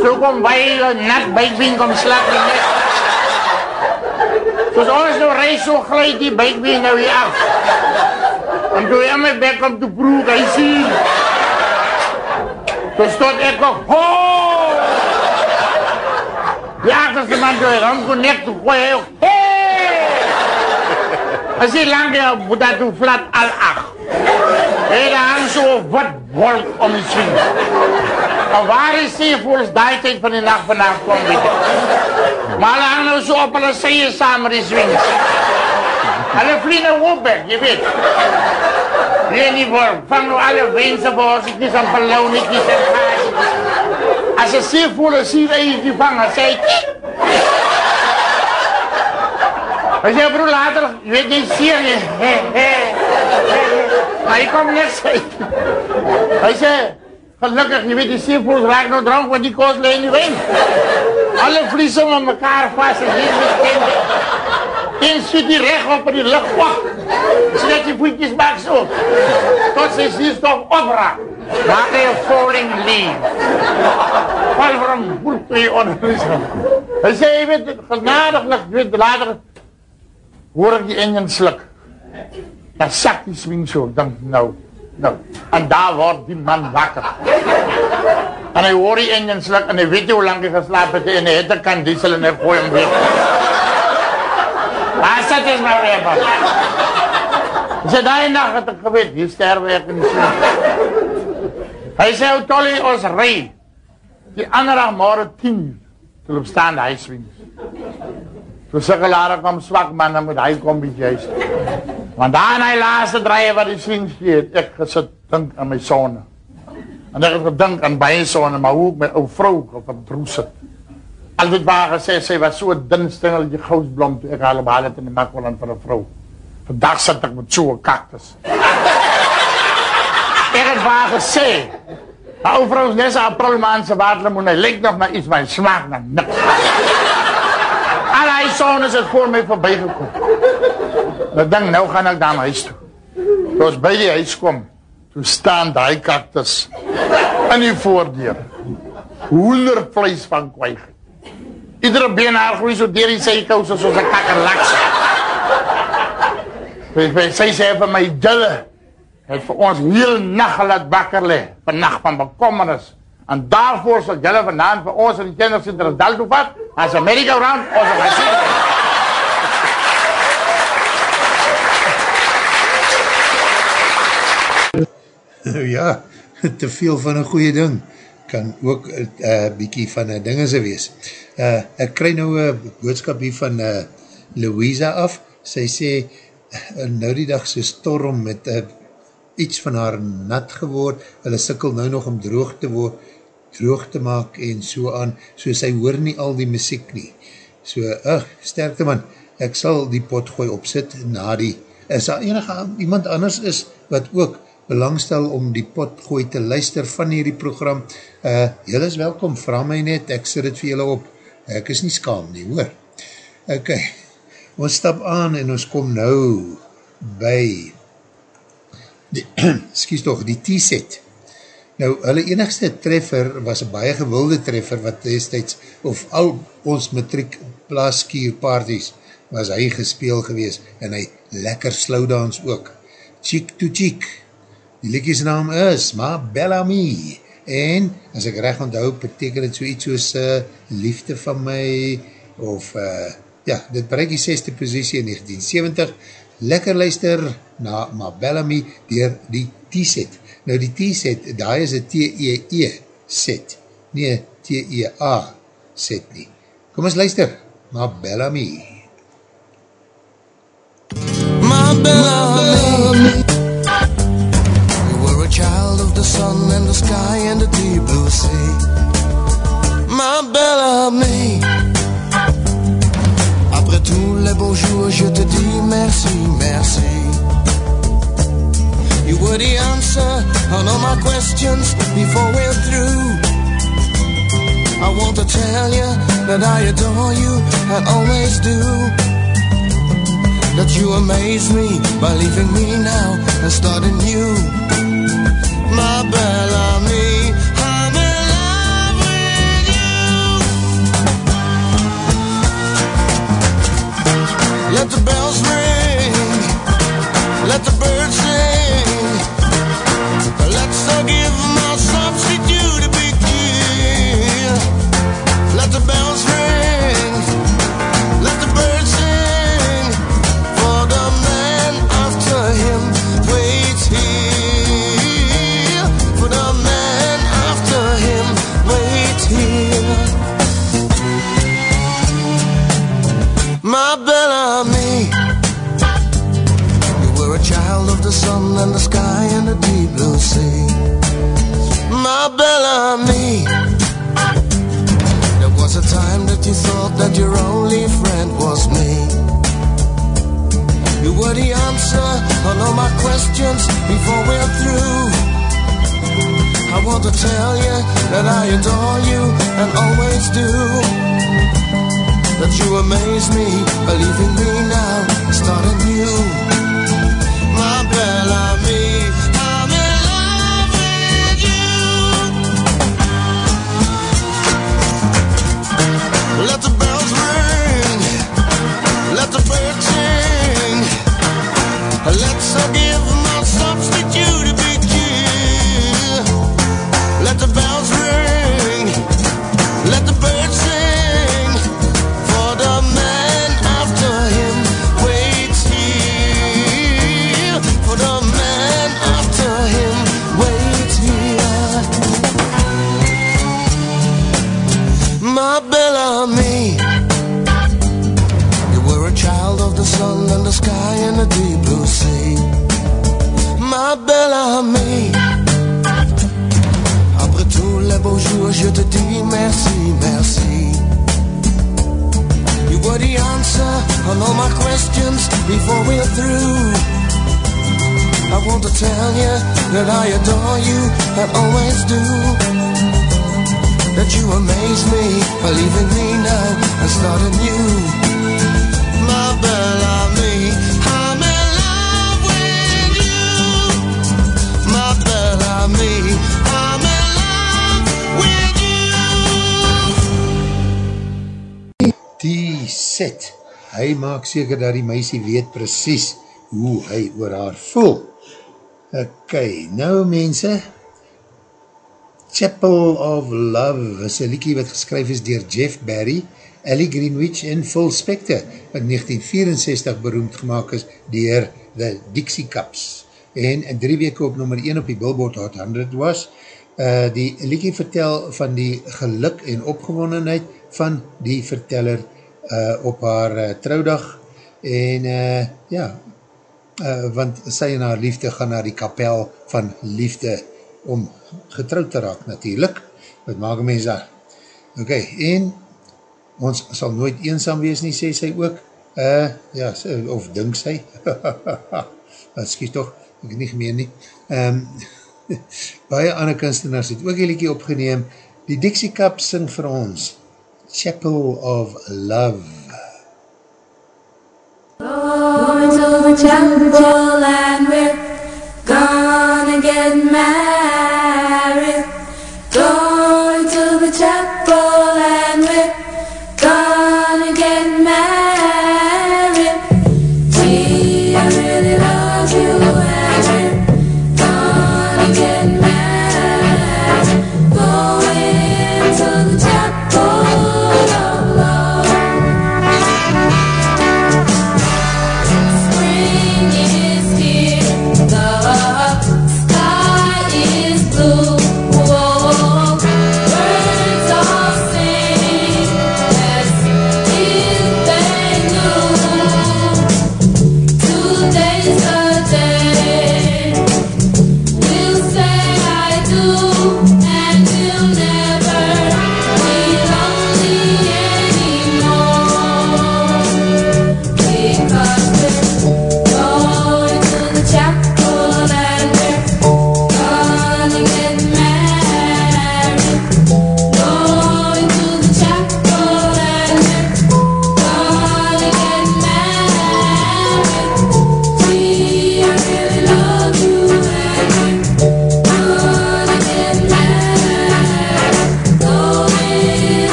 so kom by net buitbeen kom slap die net. Soos ons nou reis so glyd die buitbeen nou hier af. En toe hy my bek om te proe, hy sien. Toe stot ek op, ho! Die agterste man toe hy rondconnect, toe gooi hy ook, hey! As jy lang jy moet dat toe flat al ag. Dan hang so wat wolk om die swing. En waar is die volgens die tijd van die nacht vanaf kwam, weet ek. Maar hulle hang nou so op hulle sye saam met die swings. Hulle vlieg op weg, jy weet. Nie wolk. Vang nou alle wense vir ons, het nie zo'n verlauw, nie nie zo'n gaas. As jy sê voel, sê jy die vang, dan sê hy, Hy sê broer later, jy weet nie seer nie. He, he, he, he. Maar hy kom niks uit. Hy sê, gelukkig, jy weet die seevoels raak nou drank, want die koos lê in die wijn. Alle vlies om aan mekaar vast en hier met kind. Een schiet die recht op in die lucht op. Zodat die voetjes maak zo. Tot sy sierstof opraak. Maak hy een falling leaf. Val vir hom voetpie onder. Hy sê, jy weet, genadiglik, jy weet, later hoor ek die enjin sluk. Dan sak die swing so, dink nou, Nou, en daar word die man wakker. En hy hoor die engine sluk en hy weet nie hoe lang hy geslaap het en hy het 'n kan diesel en hy gooi hom weg. Waar sit is my weer? Hy sê daai nag het ek geweet, hier sterwe ek in son. Hy sê, "O Tolly, ons ry." Die ander dag môre 10 uur, toe op staan huiswings. Toe Sigelare kom swak man, dan moet hy kom by juis. Want daar in hy laaste draaie wat die swings gee, het ek gesit dink aan my sonne. En ek het gedink aan baie sonne, maar hoe ek my ou vrou op 'n broes sit. Al dit waar gesê sy was so 'n dun stengeltjie gousblom toe ek haar op het in die makwaland vir 'n vrou. Vandag sit ek met so 'n kaktus. ek het waar gesê. Maar ou vrou is net 'n april maand se waterlemoen, hy lyk nog na iets, maar hy smaak na niks. Al hy sonne het voor my verbygekom. Ek dink nou gaan ek dan huis toe. Toe ons by die huis kom, toe staan daai kaktus in die voordeur. Hoendervleis van kwyg. Iedere beenhaar groei so deur die sykous soos 'n kakkerlaks. Weet jy, sy sê vir my dille het vir ons heel nag laat wakker lê, 'n nag van bekommernis. En daarvoor sal julle vanaand vir ons in die kindersentrum dal toe vat, as 'n medical round, ons gaan sien. Nou ja, te veel van een goeie ding kan ook een uh, bykie van een dingese wees. Uh, ek kry nou een boodskap hier van uh, Louisa af. Sy sê, nou die dag so storm met uh, iets van haar nat geword, hulle sikkel nou nog om droog te word, droog te maak en so aan, so sy hoor nie al die muziek nie. So, uh, sterkte man, ek sal die pot gooi opsit na die, is daar enige iemand anders is, wat ook belangstel om die pot gooi te luister van hierdie program, uh, jylle is welkom, vraag my net, ek sit het vir jylle op, ek is nie skaam nie, hoor. Ok, ons stap aan en ons kom nou by, die, excuse toch, die T-set. Nou, hulle enigste treffer was een baie gewilde treffer, wat destijds, of al ons matriek plaaskier parties, was hy gespeel gewees, en hy lekker slowdans ook. Cheek to cheek, Die liedjes naam is Ma Bellamy en as ek recht onthou beteken het so iets soos uh, liefde van my of uh, ja, dit bereik die 6ste positie in 1970 lekker luister na Ma Bellamy dier die T-set nou die T-set, daar is een T-E-E set, nie T-E-A set nie. Kom ons luister, Ma Bellamy My Bellamy You were a child of the sun and the sky and the deep blue sea. My Bellamy Après tous les beaux jours je te dis merci, merci You were the answer on all my questions before we're through I want to tell you that I adore you and always do that you amaze me by leaving me now and starting new. My Bellamy. Let the bells ring, let the birds you thought that your only friend was me. You were the answer on all my questions before we're through. I want to tell you that I adore you and always do. That you amaze me, believing me now, starting new. On all my questions before we're through. I want to tell you that I adore you, I always do. That you amaze me by leaving me now and starting new. My Bellamy, I'm in love with you. My Bellamy, I'm in love with you. Die set, hy maak seker dat die meisie weet precies hoe hy oor haar voel. Ok, nou mense, Chapel of Love is een liekie wat geskryf is dier Jeff Barry, Ellie Greenwich en Phil Spector, wat 1964 beroemd gemaakt is dier The Dixie Cups. En drie weke op nummer 1 op die Billboard Hot 100 was. Uh, die liekie vertel van die geluk en opgewonnenheid van die verteller uh, op haar uh, trouwdag. En uh, ja, uh, want sy en haar liefde gaan naar die kapel van liefde om getrouwd te raak natuurlijk. Wat maak een mens daar? Ok, en ons sal nooit eenzaam wees nie, sê sy ook. Uh, ja, of dink sy. Wat skies toch, ek het nie gemeen nie. Um, baie ander kunstenaars het ook hierdie opgeneem. Die Dixie Cup sing vir ons. Chapel of Love. Going to the chapel and we're gonna get married.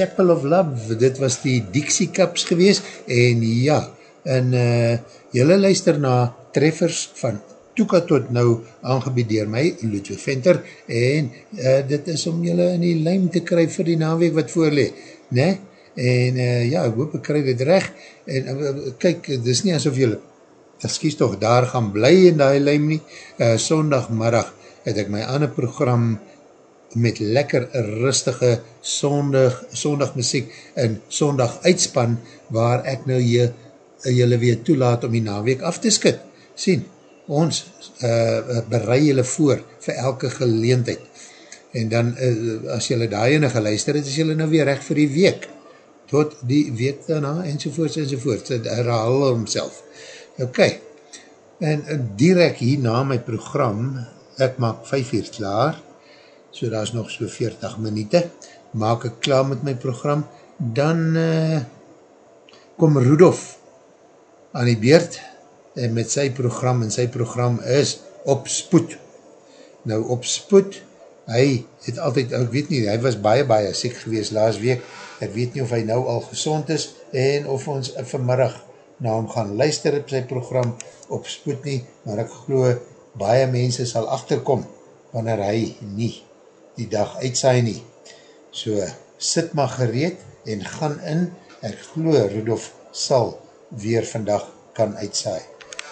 Chapel of Love, dit was die Dixie Cups gewees, en ja, en uh, jylle luister na treffers van Toeka tot nou aangebied dier my, Ludwig Venter, en uh, dit is om jylle in die lijm te kry vir die naweek wat voorlee, ne? En uh, ja, ek hoop ek kry dit recht, en uh, kyk, dit is nie asof jylle, excuse toch, daar gaan bly in die lijm nie, uh, sondagmiddag het ek my ander program met lekker rustige sondag, sondag muziek en sondag uitspan waar ek nou jy, jylle weer toelaat om die naweek af te skit. Sien, ons uh, berei jylle voor vir elke geleentheid. En dan, uh, as jylle daar ene geluister het, is jylle nou weer recht vir die week. Tot die week daarna, enzovoorts, enzovoorts. Het herhaal homself. Ok. En direct hierna my program, ek maak 5 uur klaar, so daar is nog so 40 minute, maak ek klaar met my program, dan uh, kom Rudolf aan die beurt, en met sy program, en sy program is op spoed. Nou op spoed, hy het altyd, ek weet nie, hy was baie baie siek gewees laas week, ek weet nie of hy nou al gezond is, en of ons vanmiddag na hom gaan luister op sy program op spoed nie, maar ek geloof, baie mense sal achterkom, wanneer hy nie die dag uitsaai nie. So, sit maar gereed en gaan in, ek geloof, Rudolf sal weer vandag kan uitsaai.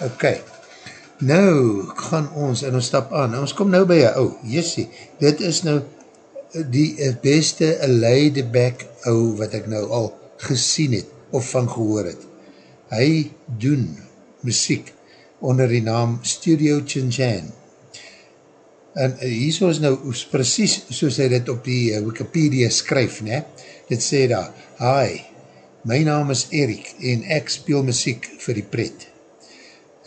Ok, nou gaan ons en ons stap aan, ons kom nou by jou, ou, jessie, dit is nou die beste leide back ou wat ek nou al gesien het, of van gehoor het. Hy doen muziek onder die naam Studio Chinchan. En hier is nou precies soos hy dit op die uh, Wikipedia skryf, ne? Dit sê daar, Hi, my naam is Erik en ek speel muziek vir die pret.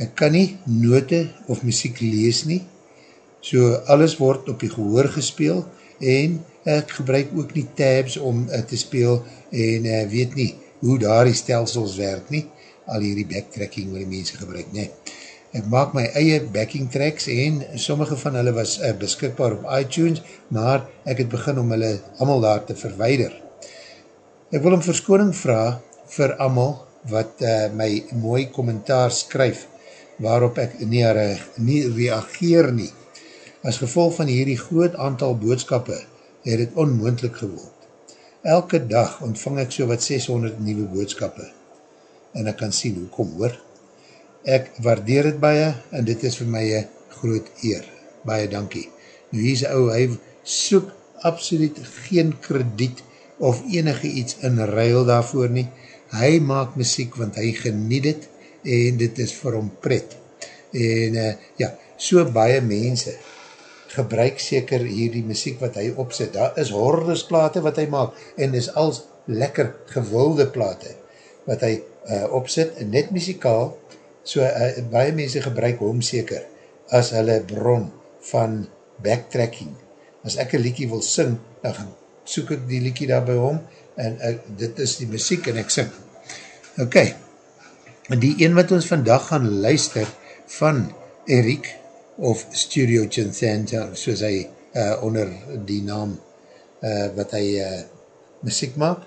Ek kan nie note of muziek lees nie, so alles word op die gehoor gespeel en ek gebruik ook nie tabs om uh, te speel en uh, weet nie hoe daar die stelsels werk nie, al hierdie backtracking wat die mense gebruik, ne? Ek maak my eie backing tracks en sommige van hulle was uh, beskikbaar op iTunes, maar ek het begin om hulle allemaal daar te verweider. Ek wil om verskoning vraag vir allemaal wat uh, my mooi kommentaar skryf, waarop ek nie, re nie reageer nie. As gevolg van hierdie groot aantal boodskappe, het het onmoendlik geword. Elke dag ontvang ek so wat 600 nieuwe boodskappe. En ek kan sien hoe kom hoor. Ek waardeer het baie en dit is vir my een groot eer. Baie dankie. Nou hier is ou, hy soek absoluut geen krediet of enige iets in ruil daarvoor nie. Hy maak muziek want hy geniet het en dit is vir hom pret. En uh, ja, so baie mense gebruik seker hier die muziek wat hy opzet. Daar is hordesplate wat hy maak en is als lekker gewulde plate wat hy uh, opzet, net muzikaal, so uh, baie mense gebruik hom seker as hulle bron van backtracking. As ek een liekie wil sing, dan gaan soek ek die liekie daar by hom en uh, dit is die muziek en ek sing. Ok, die een wat ons vandag gaan luister van Erik of Studio Chincenta, soos hy uh, onder die naam uh, wat hy uh, muziek maak,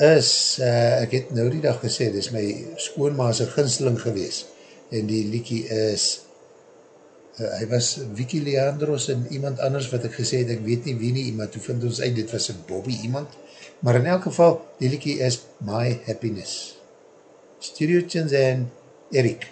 is, uh, ek het nou die dag gesê, dit is my skoonmaase ginsteling gewees, en die liekie is, uh, hy was Vicky Leandros en iemand anders wat ek gesê het, ek weet nie wie nie iemand, hoe vind ons uit, dit was een Bobby iemand, maar in elk geval, die liekie is My Happiness. Chins en Erik.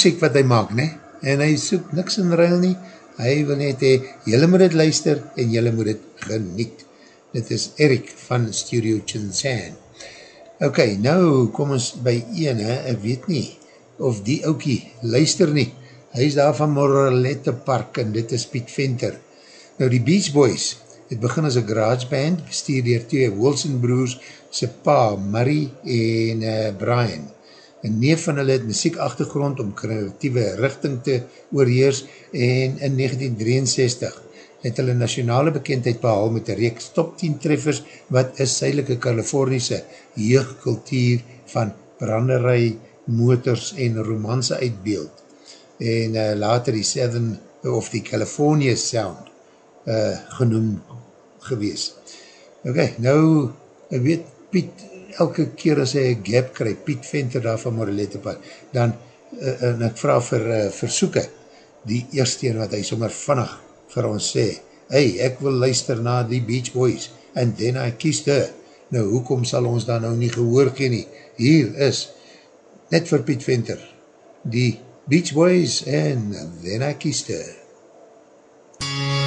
Muziek wat hy maak, ne? En hy soek niks in ruil nie, hy wil net hee, jylle moet het luister en jylle moet het geniet. Dit is Erik van Studio Chinsan. Ok, nou kom ons by ene, ek weet nie, of die oukie luister nie. Hy is daar van Moralette Park en dit is Piet Venter. Nou die Beach Boys, het begin as een garage band, bestuur dier twee Wilson broers, sy pa, Murray en uh, Brian. Een neef van hulle het muziek achtergrond om kreatieve richting te oorheers en in 1963 het hulle nationale bekendheid behal met een reeks top 10 treffers wat is sydelike Californiese jeugdkultuur van branderij, motors en romanse uitbeeld. En uh, later die Seven of die California Sound uh, genoem gewees. Ok, nou, ek weet, Piet, elke keer as hy een gap krijg, Piet Venter daar van Morelette Park, dan, uh, en ek vraag vir uh, versoeken, die eerste een wat hy sommer vannig vir ons sê, hey, ek wil luister na die Beach Boys, and then I kissed her. Nou, hoekom sal ons daar nou nie gehoor gee nie? Hier is, net vir Piet Venter, die Beach Boys, and then I kissed her. Well,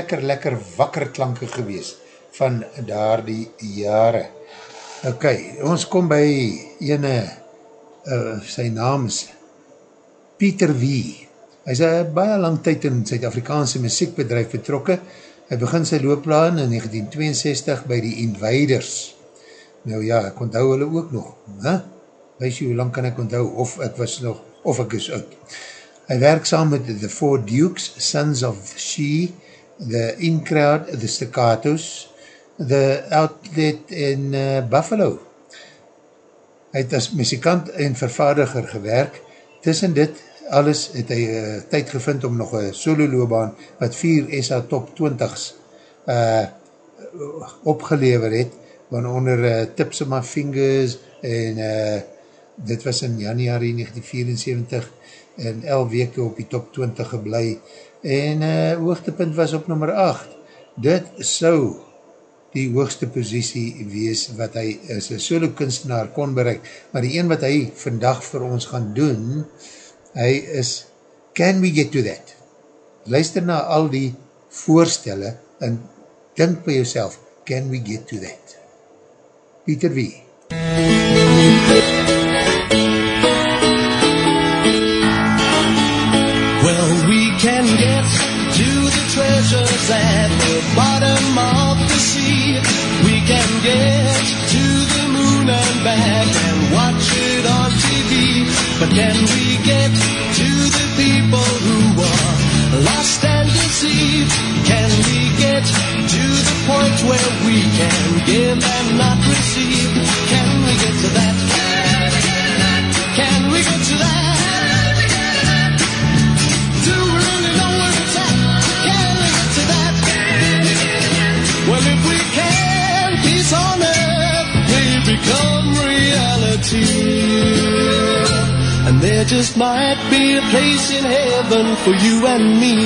lekker, lekker wakker klanke gewees van daar die jare. Ok, ons kom by ene, uh, sy naam is Pieter Wie. Hy is uh, baie lang tyd in Suid-Afrikaanse muziekbedrijf betrokke. Hy begin sy looplaan in 1962 by die Invaders. Nou ja, ek onthou hulle ook nog. Huh? Wees jy, hoe lang kan ek onthou? Of ek was nog, of ek is oud. Hy werk saam met The Four Dukes, Sons of She, The In Crowd, The Staccatos, The Outlet in uh, Buffalo. Hy het as muzikant en vervaardiger gewerk. Tussen dit alles het hy uh, tyd gevind om nog een solo loopbaan wat vier SA top 20s uh, opgelever het, waaronder uh, Tips of My Fingers en uh, dit was in januari 1974 en 11 weke op die top 20 geblei en uh, hoogtepunt was op nummer 8 dit sou die hoogste positie wees wat hy as solo kunstenaar kon bereik, maar die een wat hy vandag vir ons gaan doen hy is Can We Get To That? Luister na al die voorstelle en dink by jouself Can We Get To That? Pieter Wie. Well, we can give and not receive? Can we get to that? Can we get to that? Do we really know where it's at? Can we get to that? Well, if we can, peace on earth may become reality. And there just might be a place in heaven for you and me.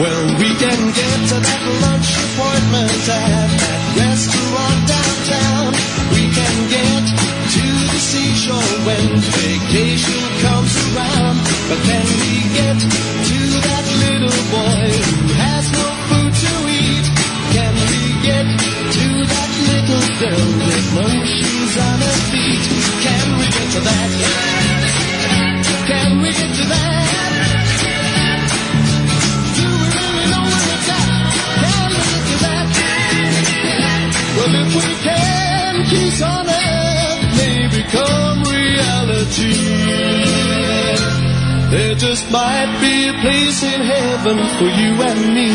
Well, we can get to that lunch appointment at that restaurant downtown. We can get to the seashore when vacation comes around. But can we get just might be a place in heaven for you and me.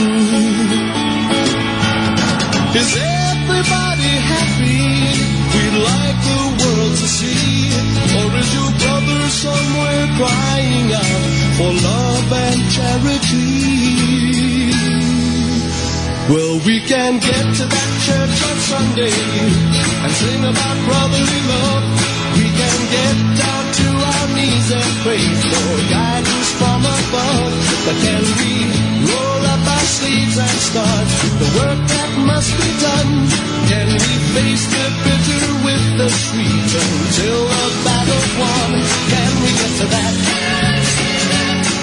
Is everybody happy? We'd like the world to see. Or is your brother somewhere crying out for love and charity? Well, we can get to that church on Sunday and sing about brotherly love. We can get pray for guidance from above. But can we roll up our sleeves and start the work that must be done? Can we face the bitter with the sweet until the battle's won? Can we get to that?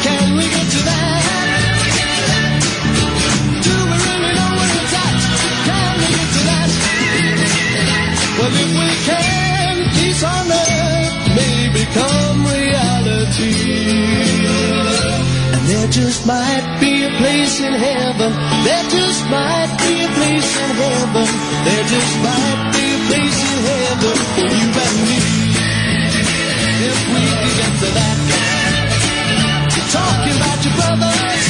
Can we get to that? Do we really know where it's at? Can we get to that? Well, if we can, peace on earth may become And there just might be a place in heaven. There just might be a place in heaven. There just might be a place in heaven for you and me. If we can get to that. Talking about your brothers.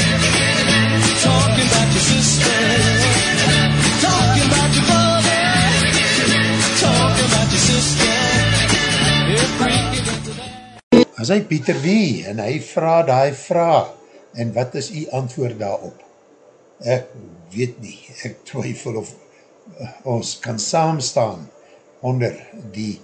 Talking about your sisters. As hy Pieter wie, en hy vraag die vraag, en wat is die antwoord daarop? Ek weet nie, ek twyfel of uh, ons kan saamstaan onder die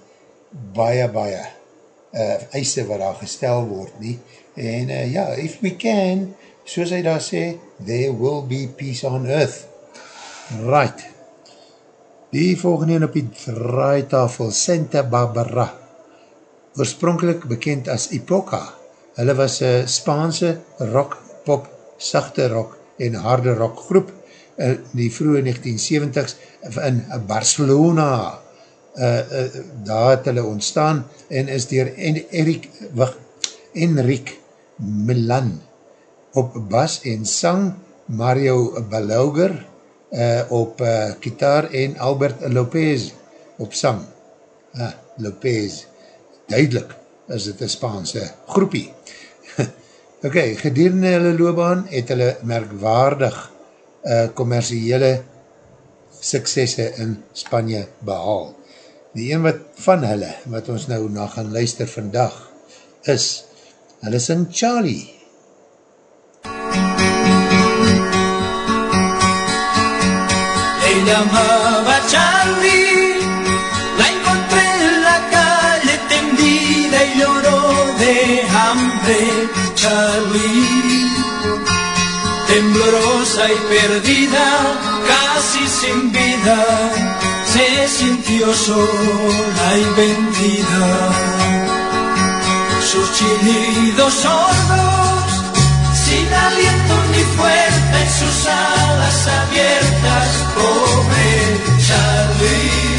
baie, baie uh, eise wat daar gestel word nie, en uh, ja, if we can, soos hy daar sê, there will be peace on earth. Right. Die volgende op die draaitafel, Santa Barbara, oorspronkelijk bekend as Ipoca. Hulle was een Spaanse rock, pop, sachte rock en harde rock groep in die vroege 1970s in Barcelona. Uh, uh, daar het hulle ontstaan en is dier en, Erik, wacht, Enric Milan op bas en sang, Mario Balauger uh, op uh, kitaar en Albert Lopez op sang. Uh, Lopez duidelik is dit een Spaanse groepie. ok, gedurende hulle loopbaan het hulle merkwaardig uh, commerciele suksesse in Spanje behaal. Die een wat van hulle, wat ons nou na gaan luister vandag, is, hulle sing Charlie. Le llamaba Charlie, de hambre. Charlie, temblorosa y perdida, casi sin vida, se sintió sola y vendida. Sus chillidos sordos sin aliento ni fuerza en sus alas abiertas, pobre Charlie.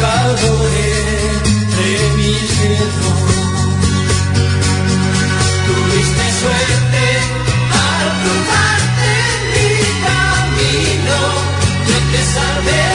calor entre mis dedos. Tuviste suerte al cruzarte mi camino, yo te salvé.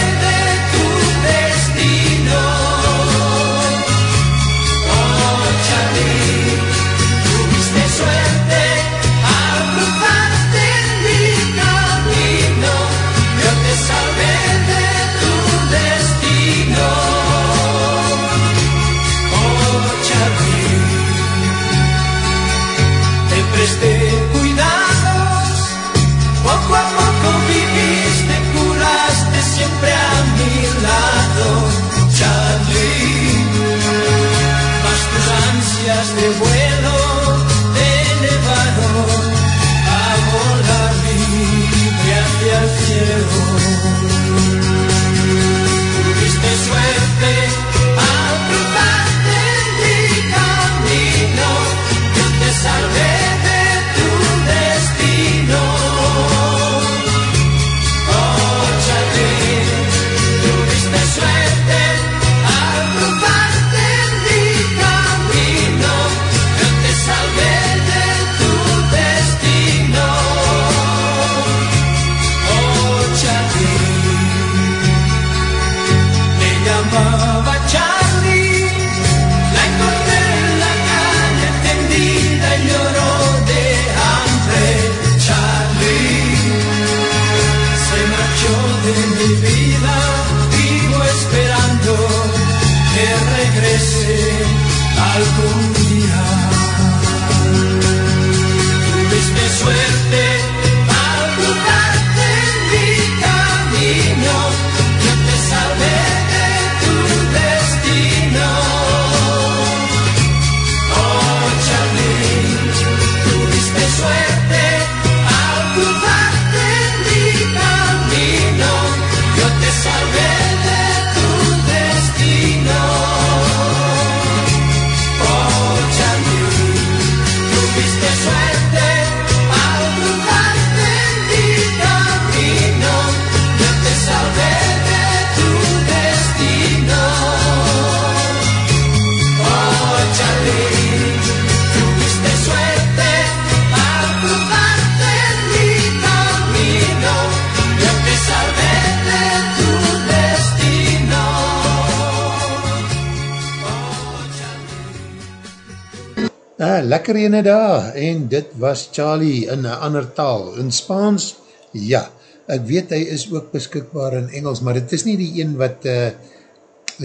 Lekker ene daar, en dit was Charlie in een ander taal, in Spaans, ja, ek weet hy is ook beskikbaar in Engels, maar het is nie die een wat uh,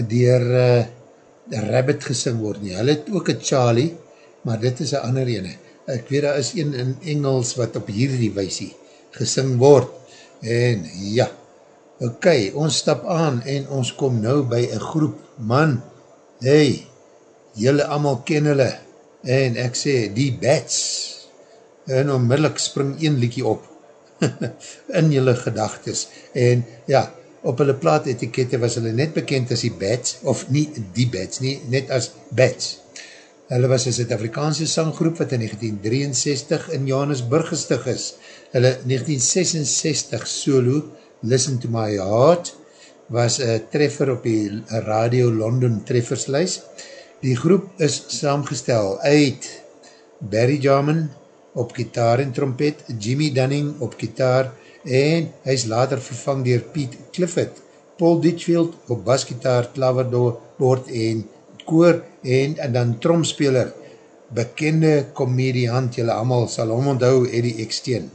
dier uh, Rabbit gesing word nie, hy het ook een Charlie, maar dit is een ander ene, ek weet daar is een in Engels wat op hierdie weisie gesing word, en ja, ok, ons stap aan, en ons kom nou by een groep, man, hey, jylle allemaal ken hulle, en ek sê, die bats, en onmiddellik spring een liekie op, in jylle gedagtes, en ja, op hulle plaat etikette was hulle net bekend as die bats, of nie die bats nie, net as bats. Hulle was een Zuid-Afrikaanse sanggroep wat in 1963 in Johannesburg gestig is. Hulle 1966 solo, Listen to My Heart, was een treffer op die Radio London trefferslijst, Die groep is saamgestel uit Barry Jarman op gitaar en trompet, Jimmy Dunning op gitaar en hy is later vervang dier Pete Clifford, Paul Ditchfield op basgitaar, klaverboord en koor en, en dan tromspeler, bekende komediant, jylle allemaal sal hom onthou, Eddie Eksteen.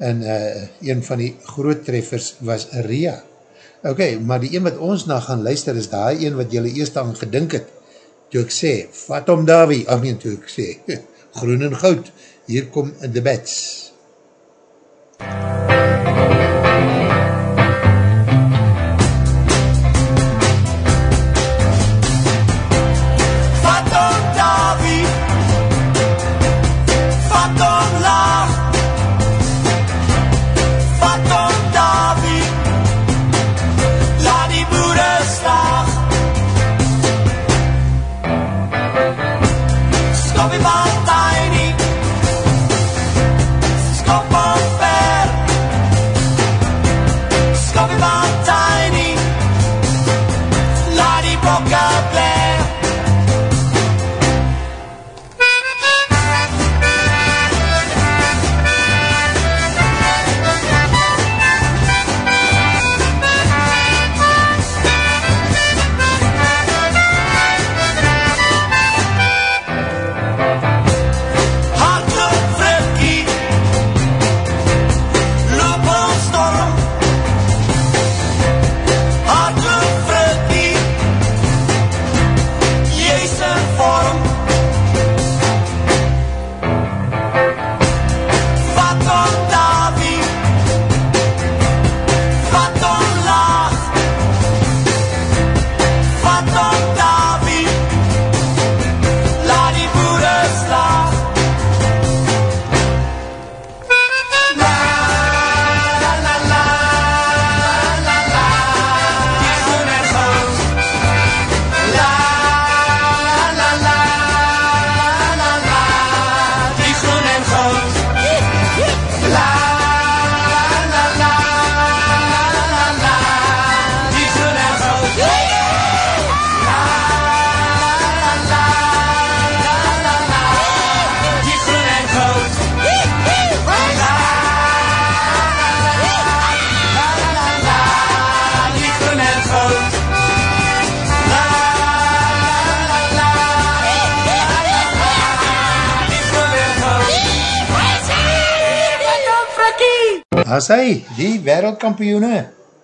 En uh, een van die groot treffers was Ria. Ok, maar die een wat ons na gaan luister is daar een wat jylle eerst aan gedink het, toe ek sê, vat om Davie, ach nee, toe ek sê, groen en goud, hier kom The Bats. Vat As hy, die wereldkampioene,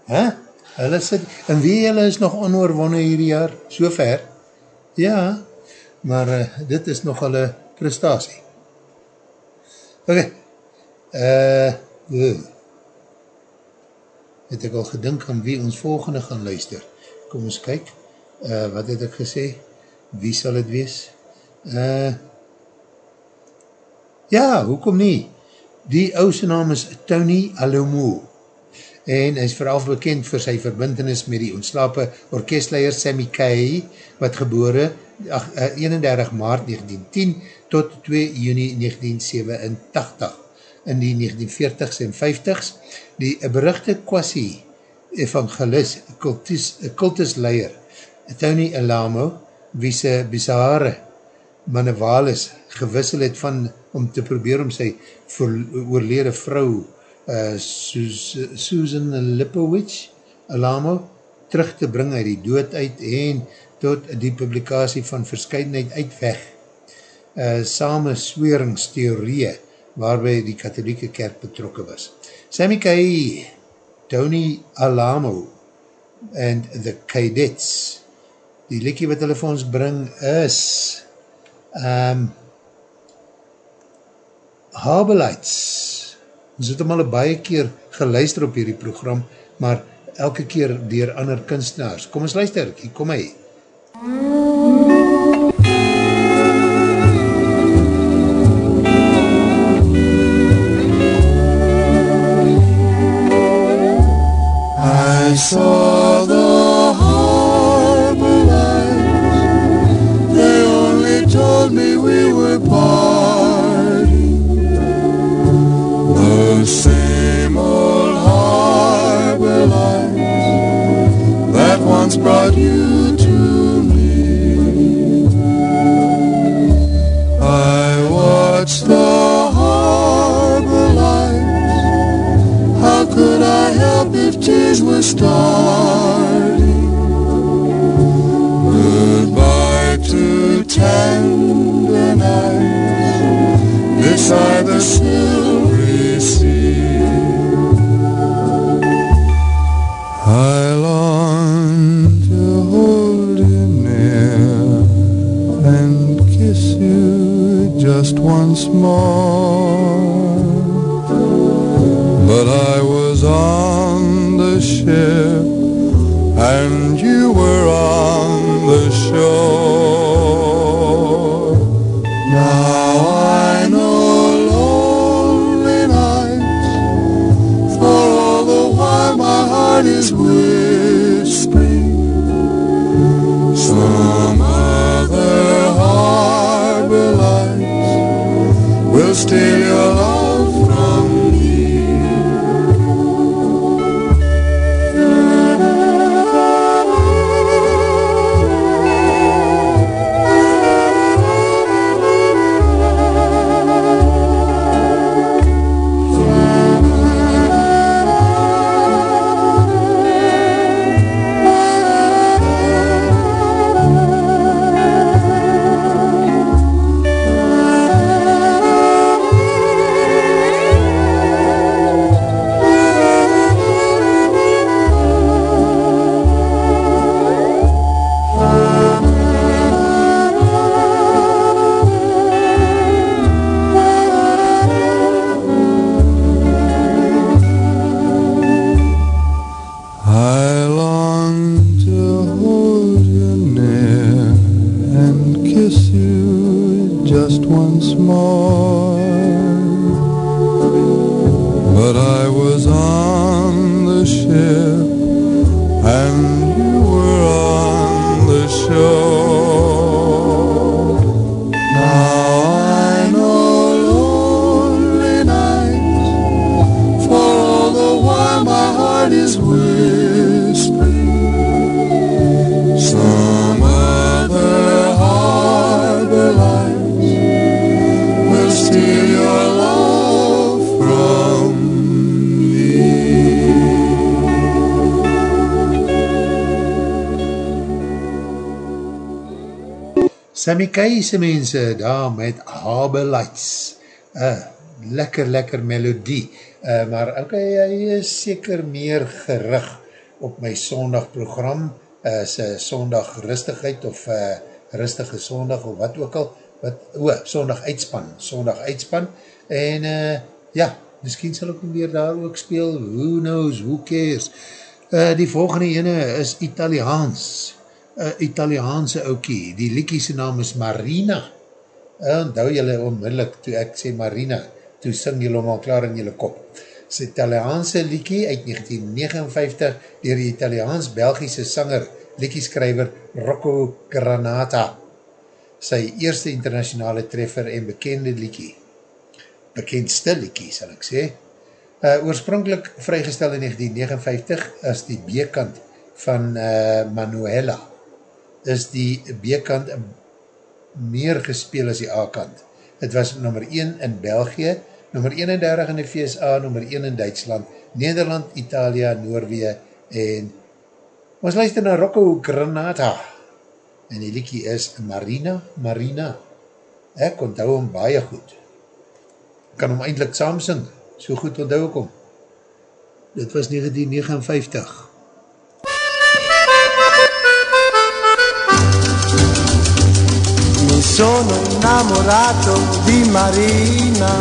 huh? hulle sit, en wie hulle is nog onoorwonne hierdie jaar, so ver? Ja, maar uh, dit is nogal een prestatie. Ok, uh, uh, het ek al gedink aan wie ons volgende gaan luister. Kom ons kyk, uh, wat het ek gesê? Wie sal het wees? Uh, ja, hoekom nie? Die ouse naam is Tony Alomo en hy is vooral bekend vir sy verbintenis met die ontslape orkestleier Sammy Kay, wat gebore 31 maart 1910 tot 2 juni 1987 in die 1940s en 50s. Die beruchte Kwasi evangelis kultus, kultusleier Tony Alamo, wie sy bizarre manewales gewissel het van om te probeer om sy oorlede vrou uh, Susan Lipowicz Alamo terug te bring uit die dood uit en tot die publikasie van verscheidenheid uitweg uh, same sweringstheorie waarby die katholieke kerk betrokke was. Sammy Kay, Tony Alamo and the Cadets die lekkie wat hulle vir ons bring is um, Habelites ons het hem al een baie keer geluister op hierdie program, maar elke keer dier ander kunstenaars. Kom ons luister, hier kom hy. I saw tears were starting? Goodbye to tender nights beside the silvery sea. I long to hold you near and kiss you just once more. Just once more. But I was on the ship and you were on the shore. Sammy Kayse mense daar met Harbour Lights. Uh, lekker, lekker melodie. Uh, maar ok, hy is seker meer gerig op my sondagprogram, uh, sy sondag rustigheid of uh, rustige sondag of wat ook al, wat, o, sondag uitspan, sondag uitspan, en uh, ja, miskien sal ek weer daar ook speel, who knows, who cares. Uh, die volgende ene is Italiaans, uh, Italiaanse oukie, die liekie sy naam is Marina, uh, onthou jylle onmiddellik, toe ek sê Marina, toe sing jylle om al klaar in jylle kop. Sy Italiaanse liekie uit 1959, dier die Italiaans-Belgische sanger, liekieskrijver Rocco Granata, sy eerste internationale treffer en bekende liekie. Bekendste liekie, sal ek sê. Uh, oorspronkelijk vrygestel in 1959 as die B-kant van uh, Manuela, is die B-kant meer gespeel as die A-kant. Het was nummer 1 in België, nummer 31 in die VSA, nummer 1 in Duitsland, Nederland, Italia, Noorwee en ons luister na Rocco Granata en die liekie is Marina Marina. Ek onthou hom baie goed. Ek kan hom eindelijk saam sing, so goed onthou ek hom. Dit was 1959. Sono innamorato di Marina,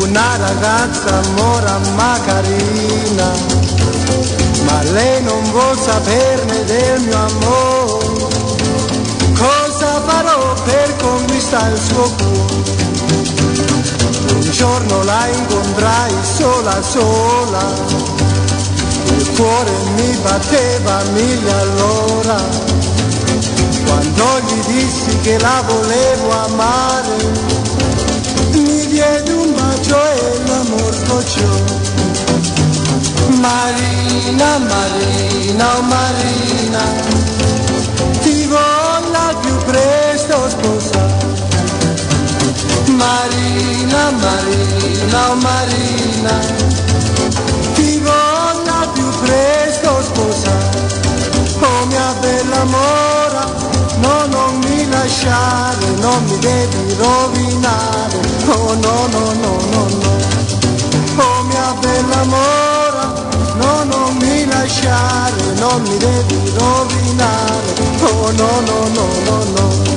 una ragazza mora ma carina, ma lei non vuol saperne del mio amore. Cosa farò per conquistare il suo cuore? Un giorno la incontrai sola sola, il cuore mi batteva mille all'ora. Quando gli dissi che la volevo amare, mi diede un bacio e l'amor scocciò. Marina, Marina, oh Marina, ti voglio più presto sposare. Marina, Marina, oh Marina, ti voglio più presto sposare. Oh mia bella mora, no non mi lasciare, non mi devi rovinare, oh no no no no no. Oh mia bella mora, no non mi lasciare, non mi devi rovinare, oh no no no no no.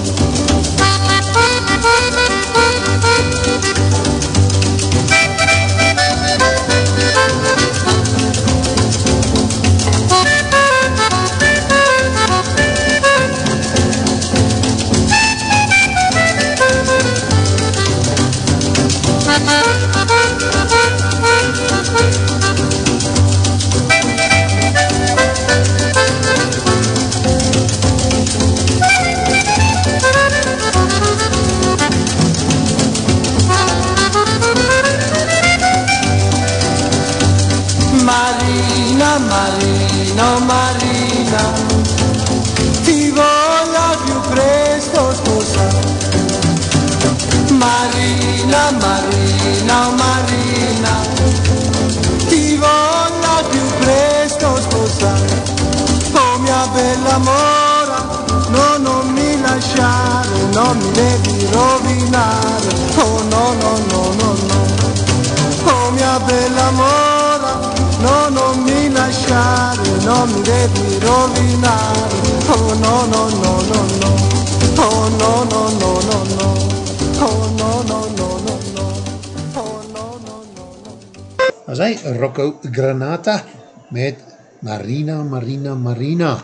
Rocco Granata met Marina, Marina, Marina.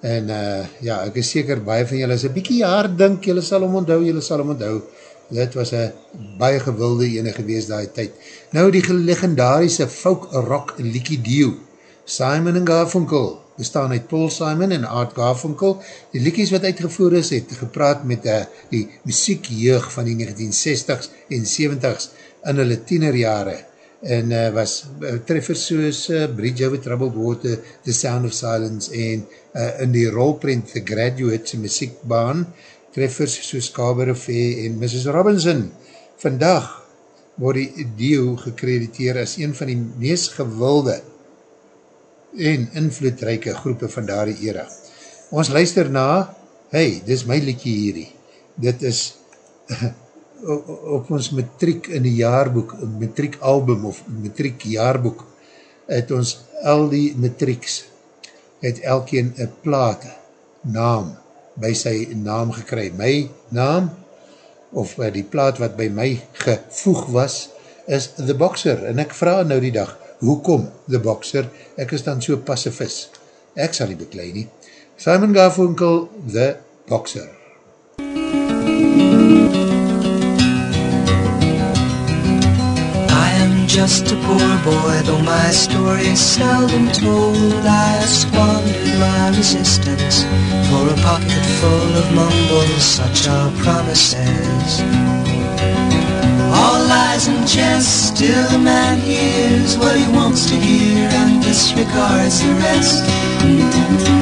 En uh, ja, ek is seker baie van julle is een bykie jaar dink, julle sal hom onthou, julle sal hom onthou. Dit was een baie gewilde ene gewees daai tyd. Nou die legendarische folk rock liekie dio, Simon en Garfunkel, bestaan uit Paul Simon en Art Garfunkel. Die liekies wat uitgevoer is, het gepraat met uh, die muziekjeug van die 1960s en 70s in hulle tienerjare en uh, was uh, treffers soos uh, Bridge Over Troubled Water, The Sound of Silence en uh, in die rolprint The Graduate muziekbaan, treffers soos Cabaret Fair en Mrs. Robinson. Vandag word die Dio gekrediteer as een van die meest gewilde en invloedrijke groepe van daardie era. Ons luister na, hey, dis my liedje hierdie. Dit is op ons metriek in die jaarboek, metriek album of metriek jaarboek, het ons al die metrieks, het elkeen een plaat, naam by sy naam gekry. My naam, of uh, die plaat wat by my gevoeg was, is The Boxer. En ek vraag nou die dag, hoekom The Boxer? Ek is dan so pacifist. Ek sal nie beklei nie. Simon Garfunkel, The Boxer. Just a poor boy, though my story is seldom told. I squandered my resistance for a pocket full of mumbles, such are promises. All lies and jest, still the man hears what he wants to hear and disregards the rest.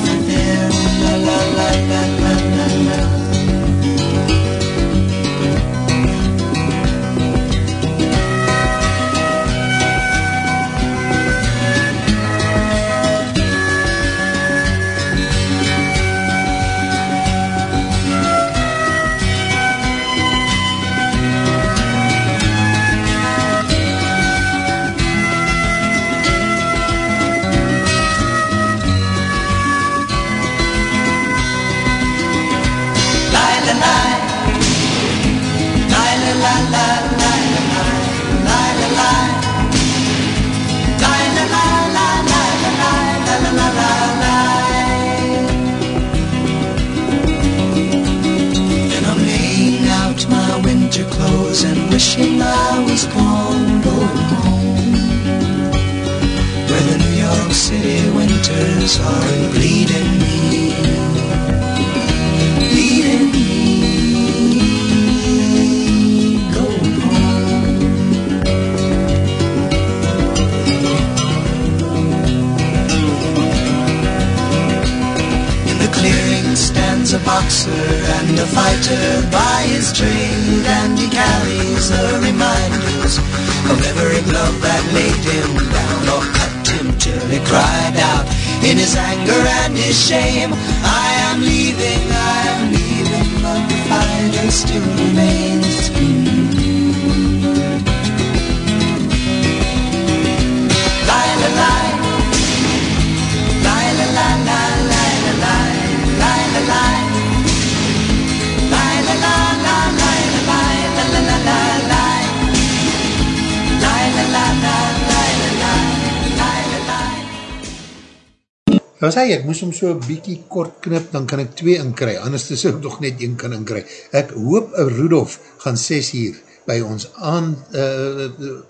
moes hom so bykie kort knip, dan kan ek twee inkry, anders is ek nog net een kan inkry. Ek hoop uh, Rudolf gaan ses hier by ons aan uh,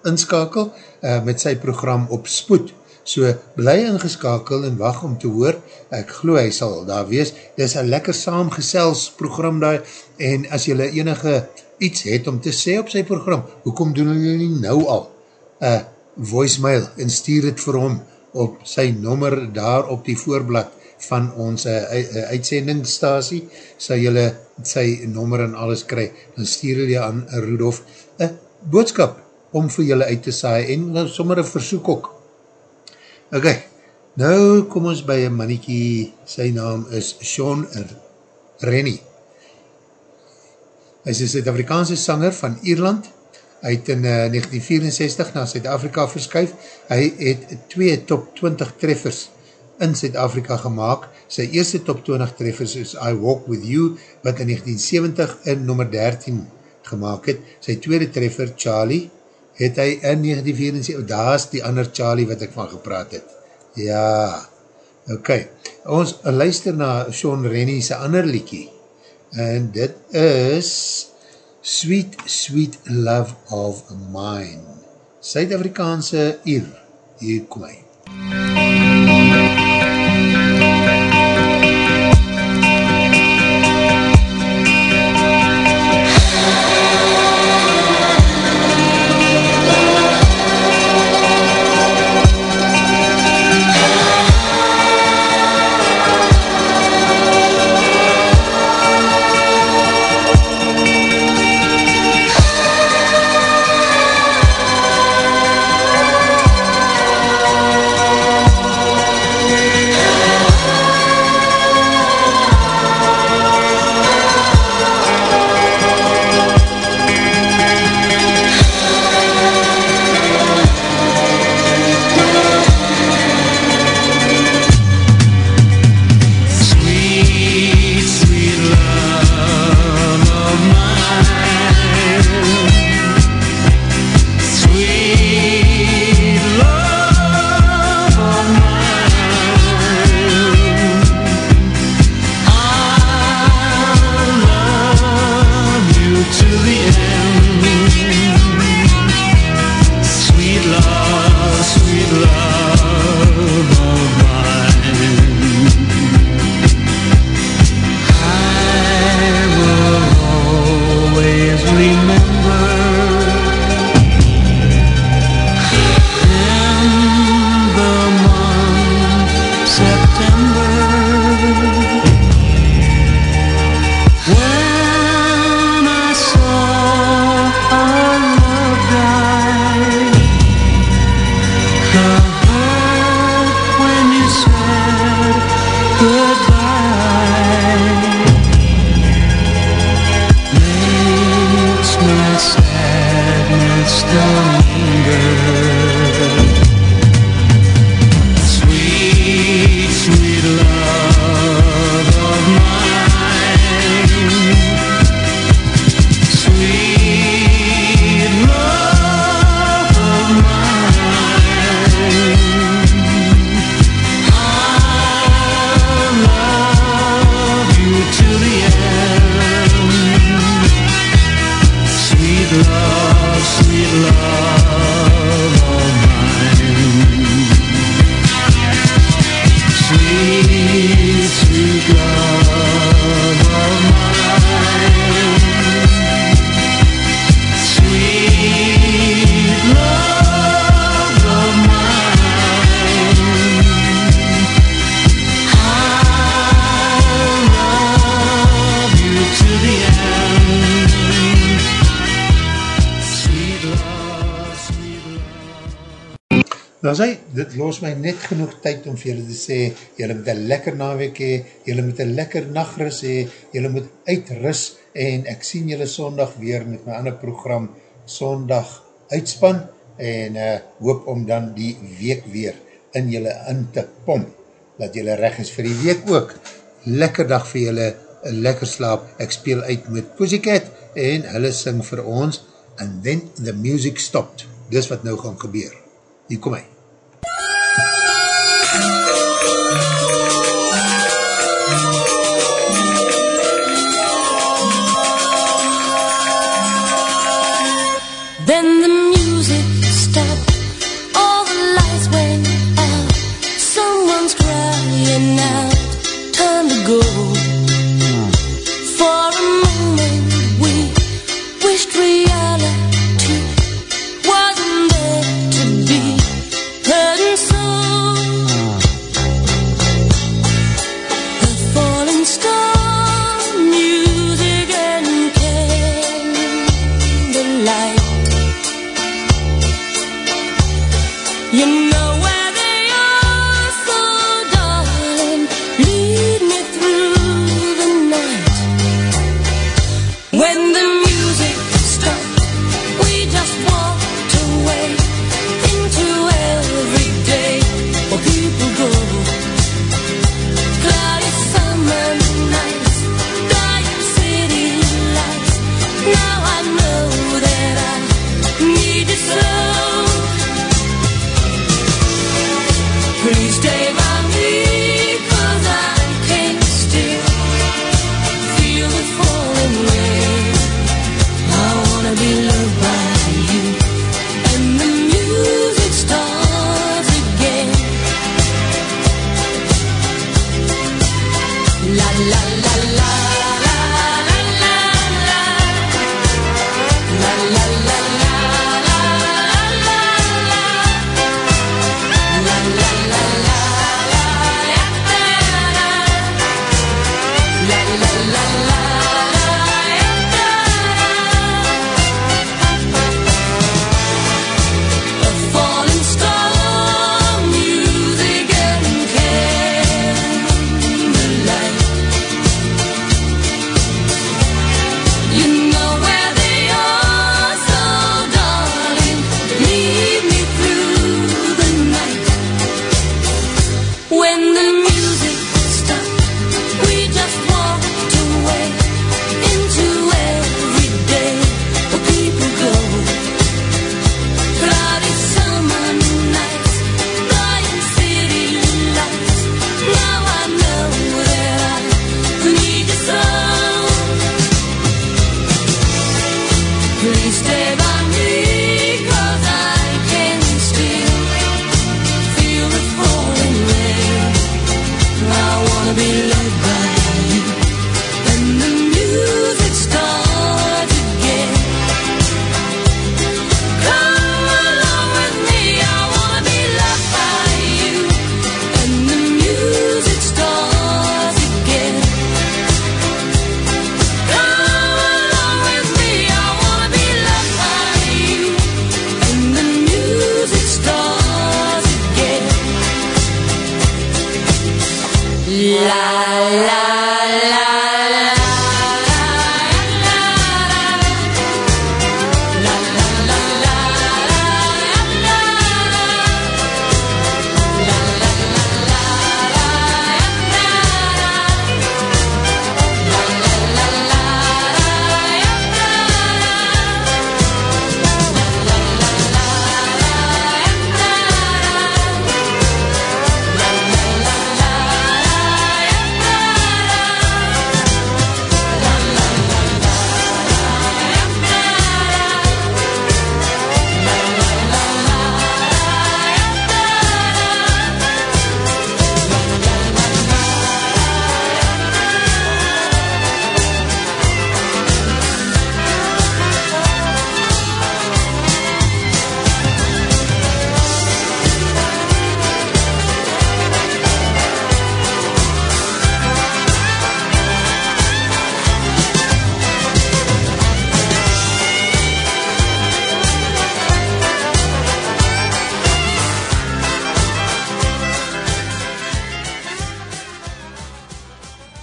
inskakel uh, met sy program op spoed. So bly ingeskakel en wacht om te hoor, ek glo hy sal daar wees. Dit is een lekker saamgesels program daar en as jylle enige iets het om te sê op sy program, hoekom doen nie nou al? Uh, voicemail en stuur het vir hom op sy nommer daar op die voorblad van ons uh, uh, uitsendingstasie, sal jylle sy nommer en alles kry, dan stuur jy aan Rudolf een boodskap om vir jylle uit te saai en nou sommer een versoek ook. Ok, nou kom ons by een mannetjie, sy naam is Sean Rennie. Hy is een Zuid-Afrikaanse sanger van Ierland, hy het in uh, 1964 na Zuid-Afrika verskuif, hy het twee top 20 treffers in Zuid-Afrika gemaakt, sy eerste top 20 treffers is I Walk With You, wat in 1970 in nummer 13 gemaakt het. Sy tweede treffer, Charlie, het hy in 1974, daar is die ander Charlie wat ek van gepraat het. Ja, ok. Ons luister na Sean Rennie sy ander liekie. En dit is Sweet, Sweet Love of Mine. Suid-Afrikaanse Ier. Hier kom hy. Sweet, sê, julle moet een lekker naweek hee, julle moet een lekker nachtrus hee, julle moet uitrus en ek sien julle sondag weer met my ander program, sondag uitspan en uh, hoop om dan die week weer in julle in te pomp, dat julle reg is vir die week ook. Lekker dag vir julle, een lekker slaap, ek speel uit met Pussycat en hulle sing vir ons and then the music stopped. Dis wat nou gaan gebeur. Hier kom hy. Then You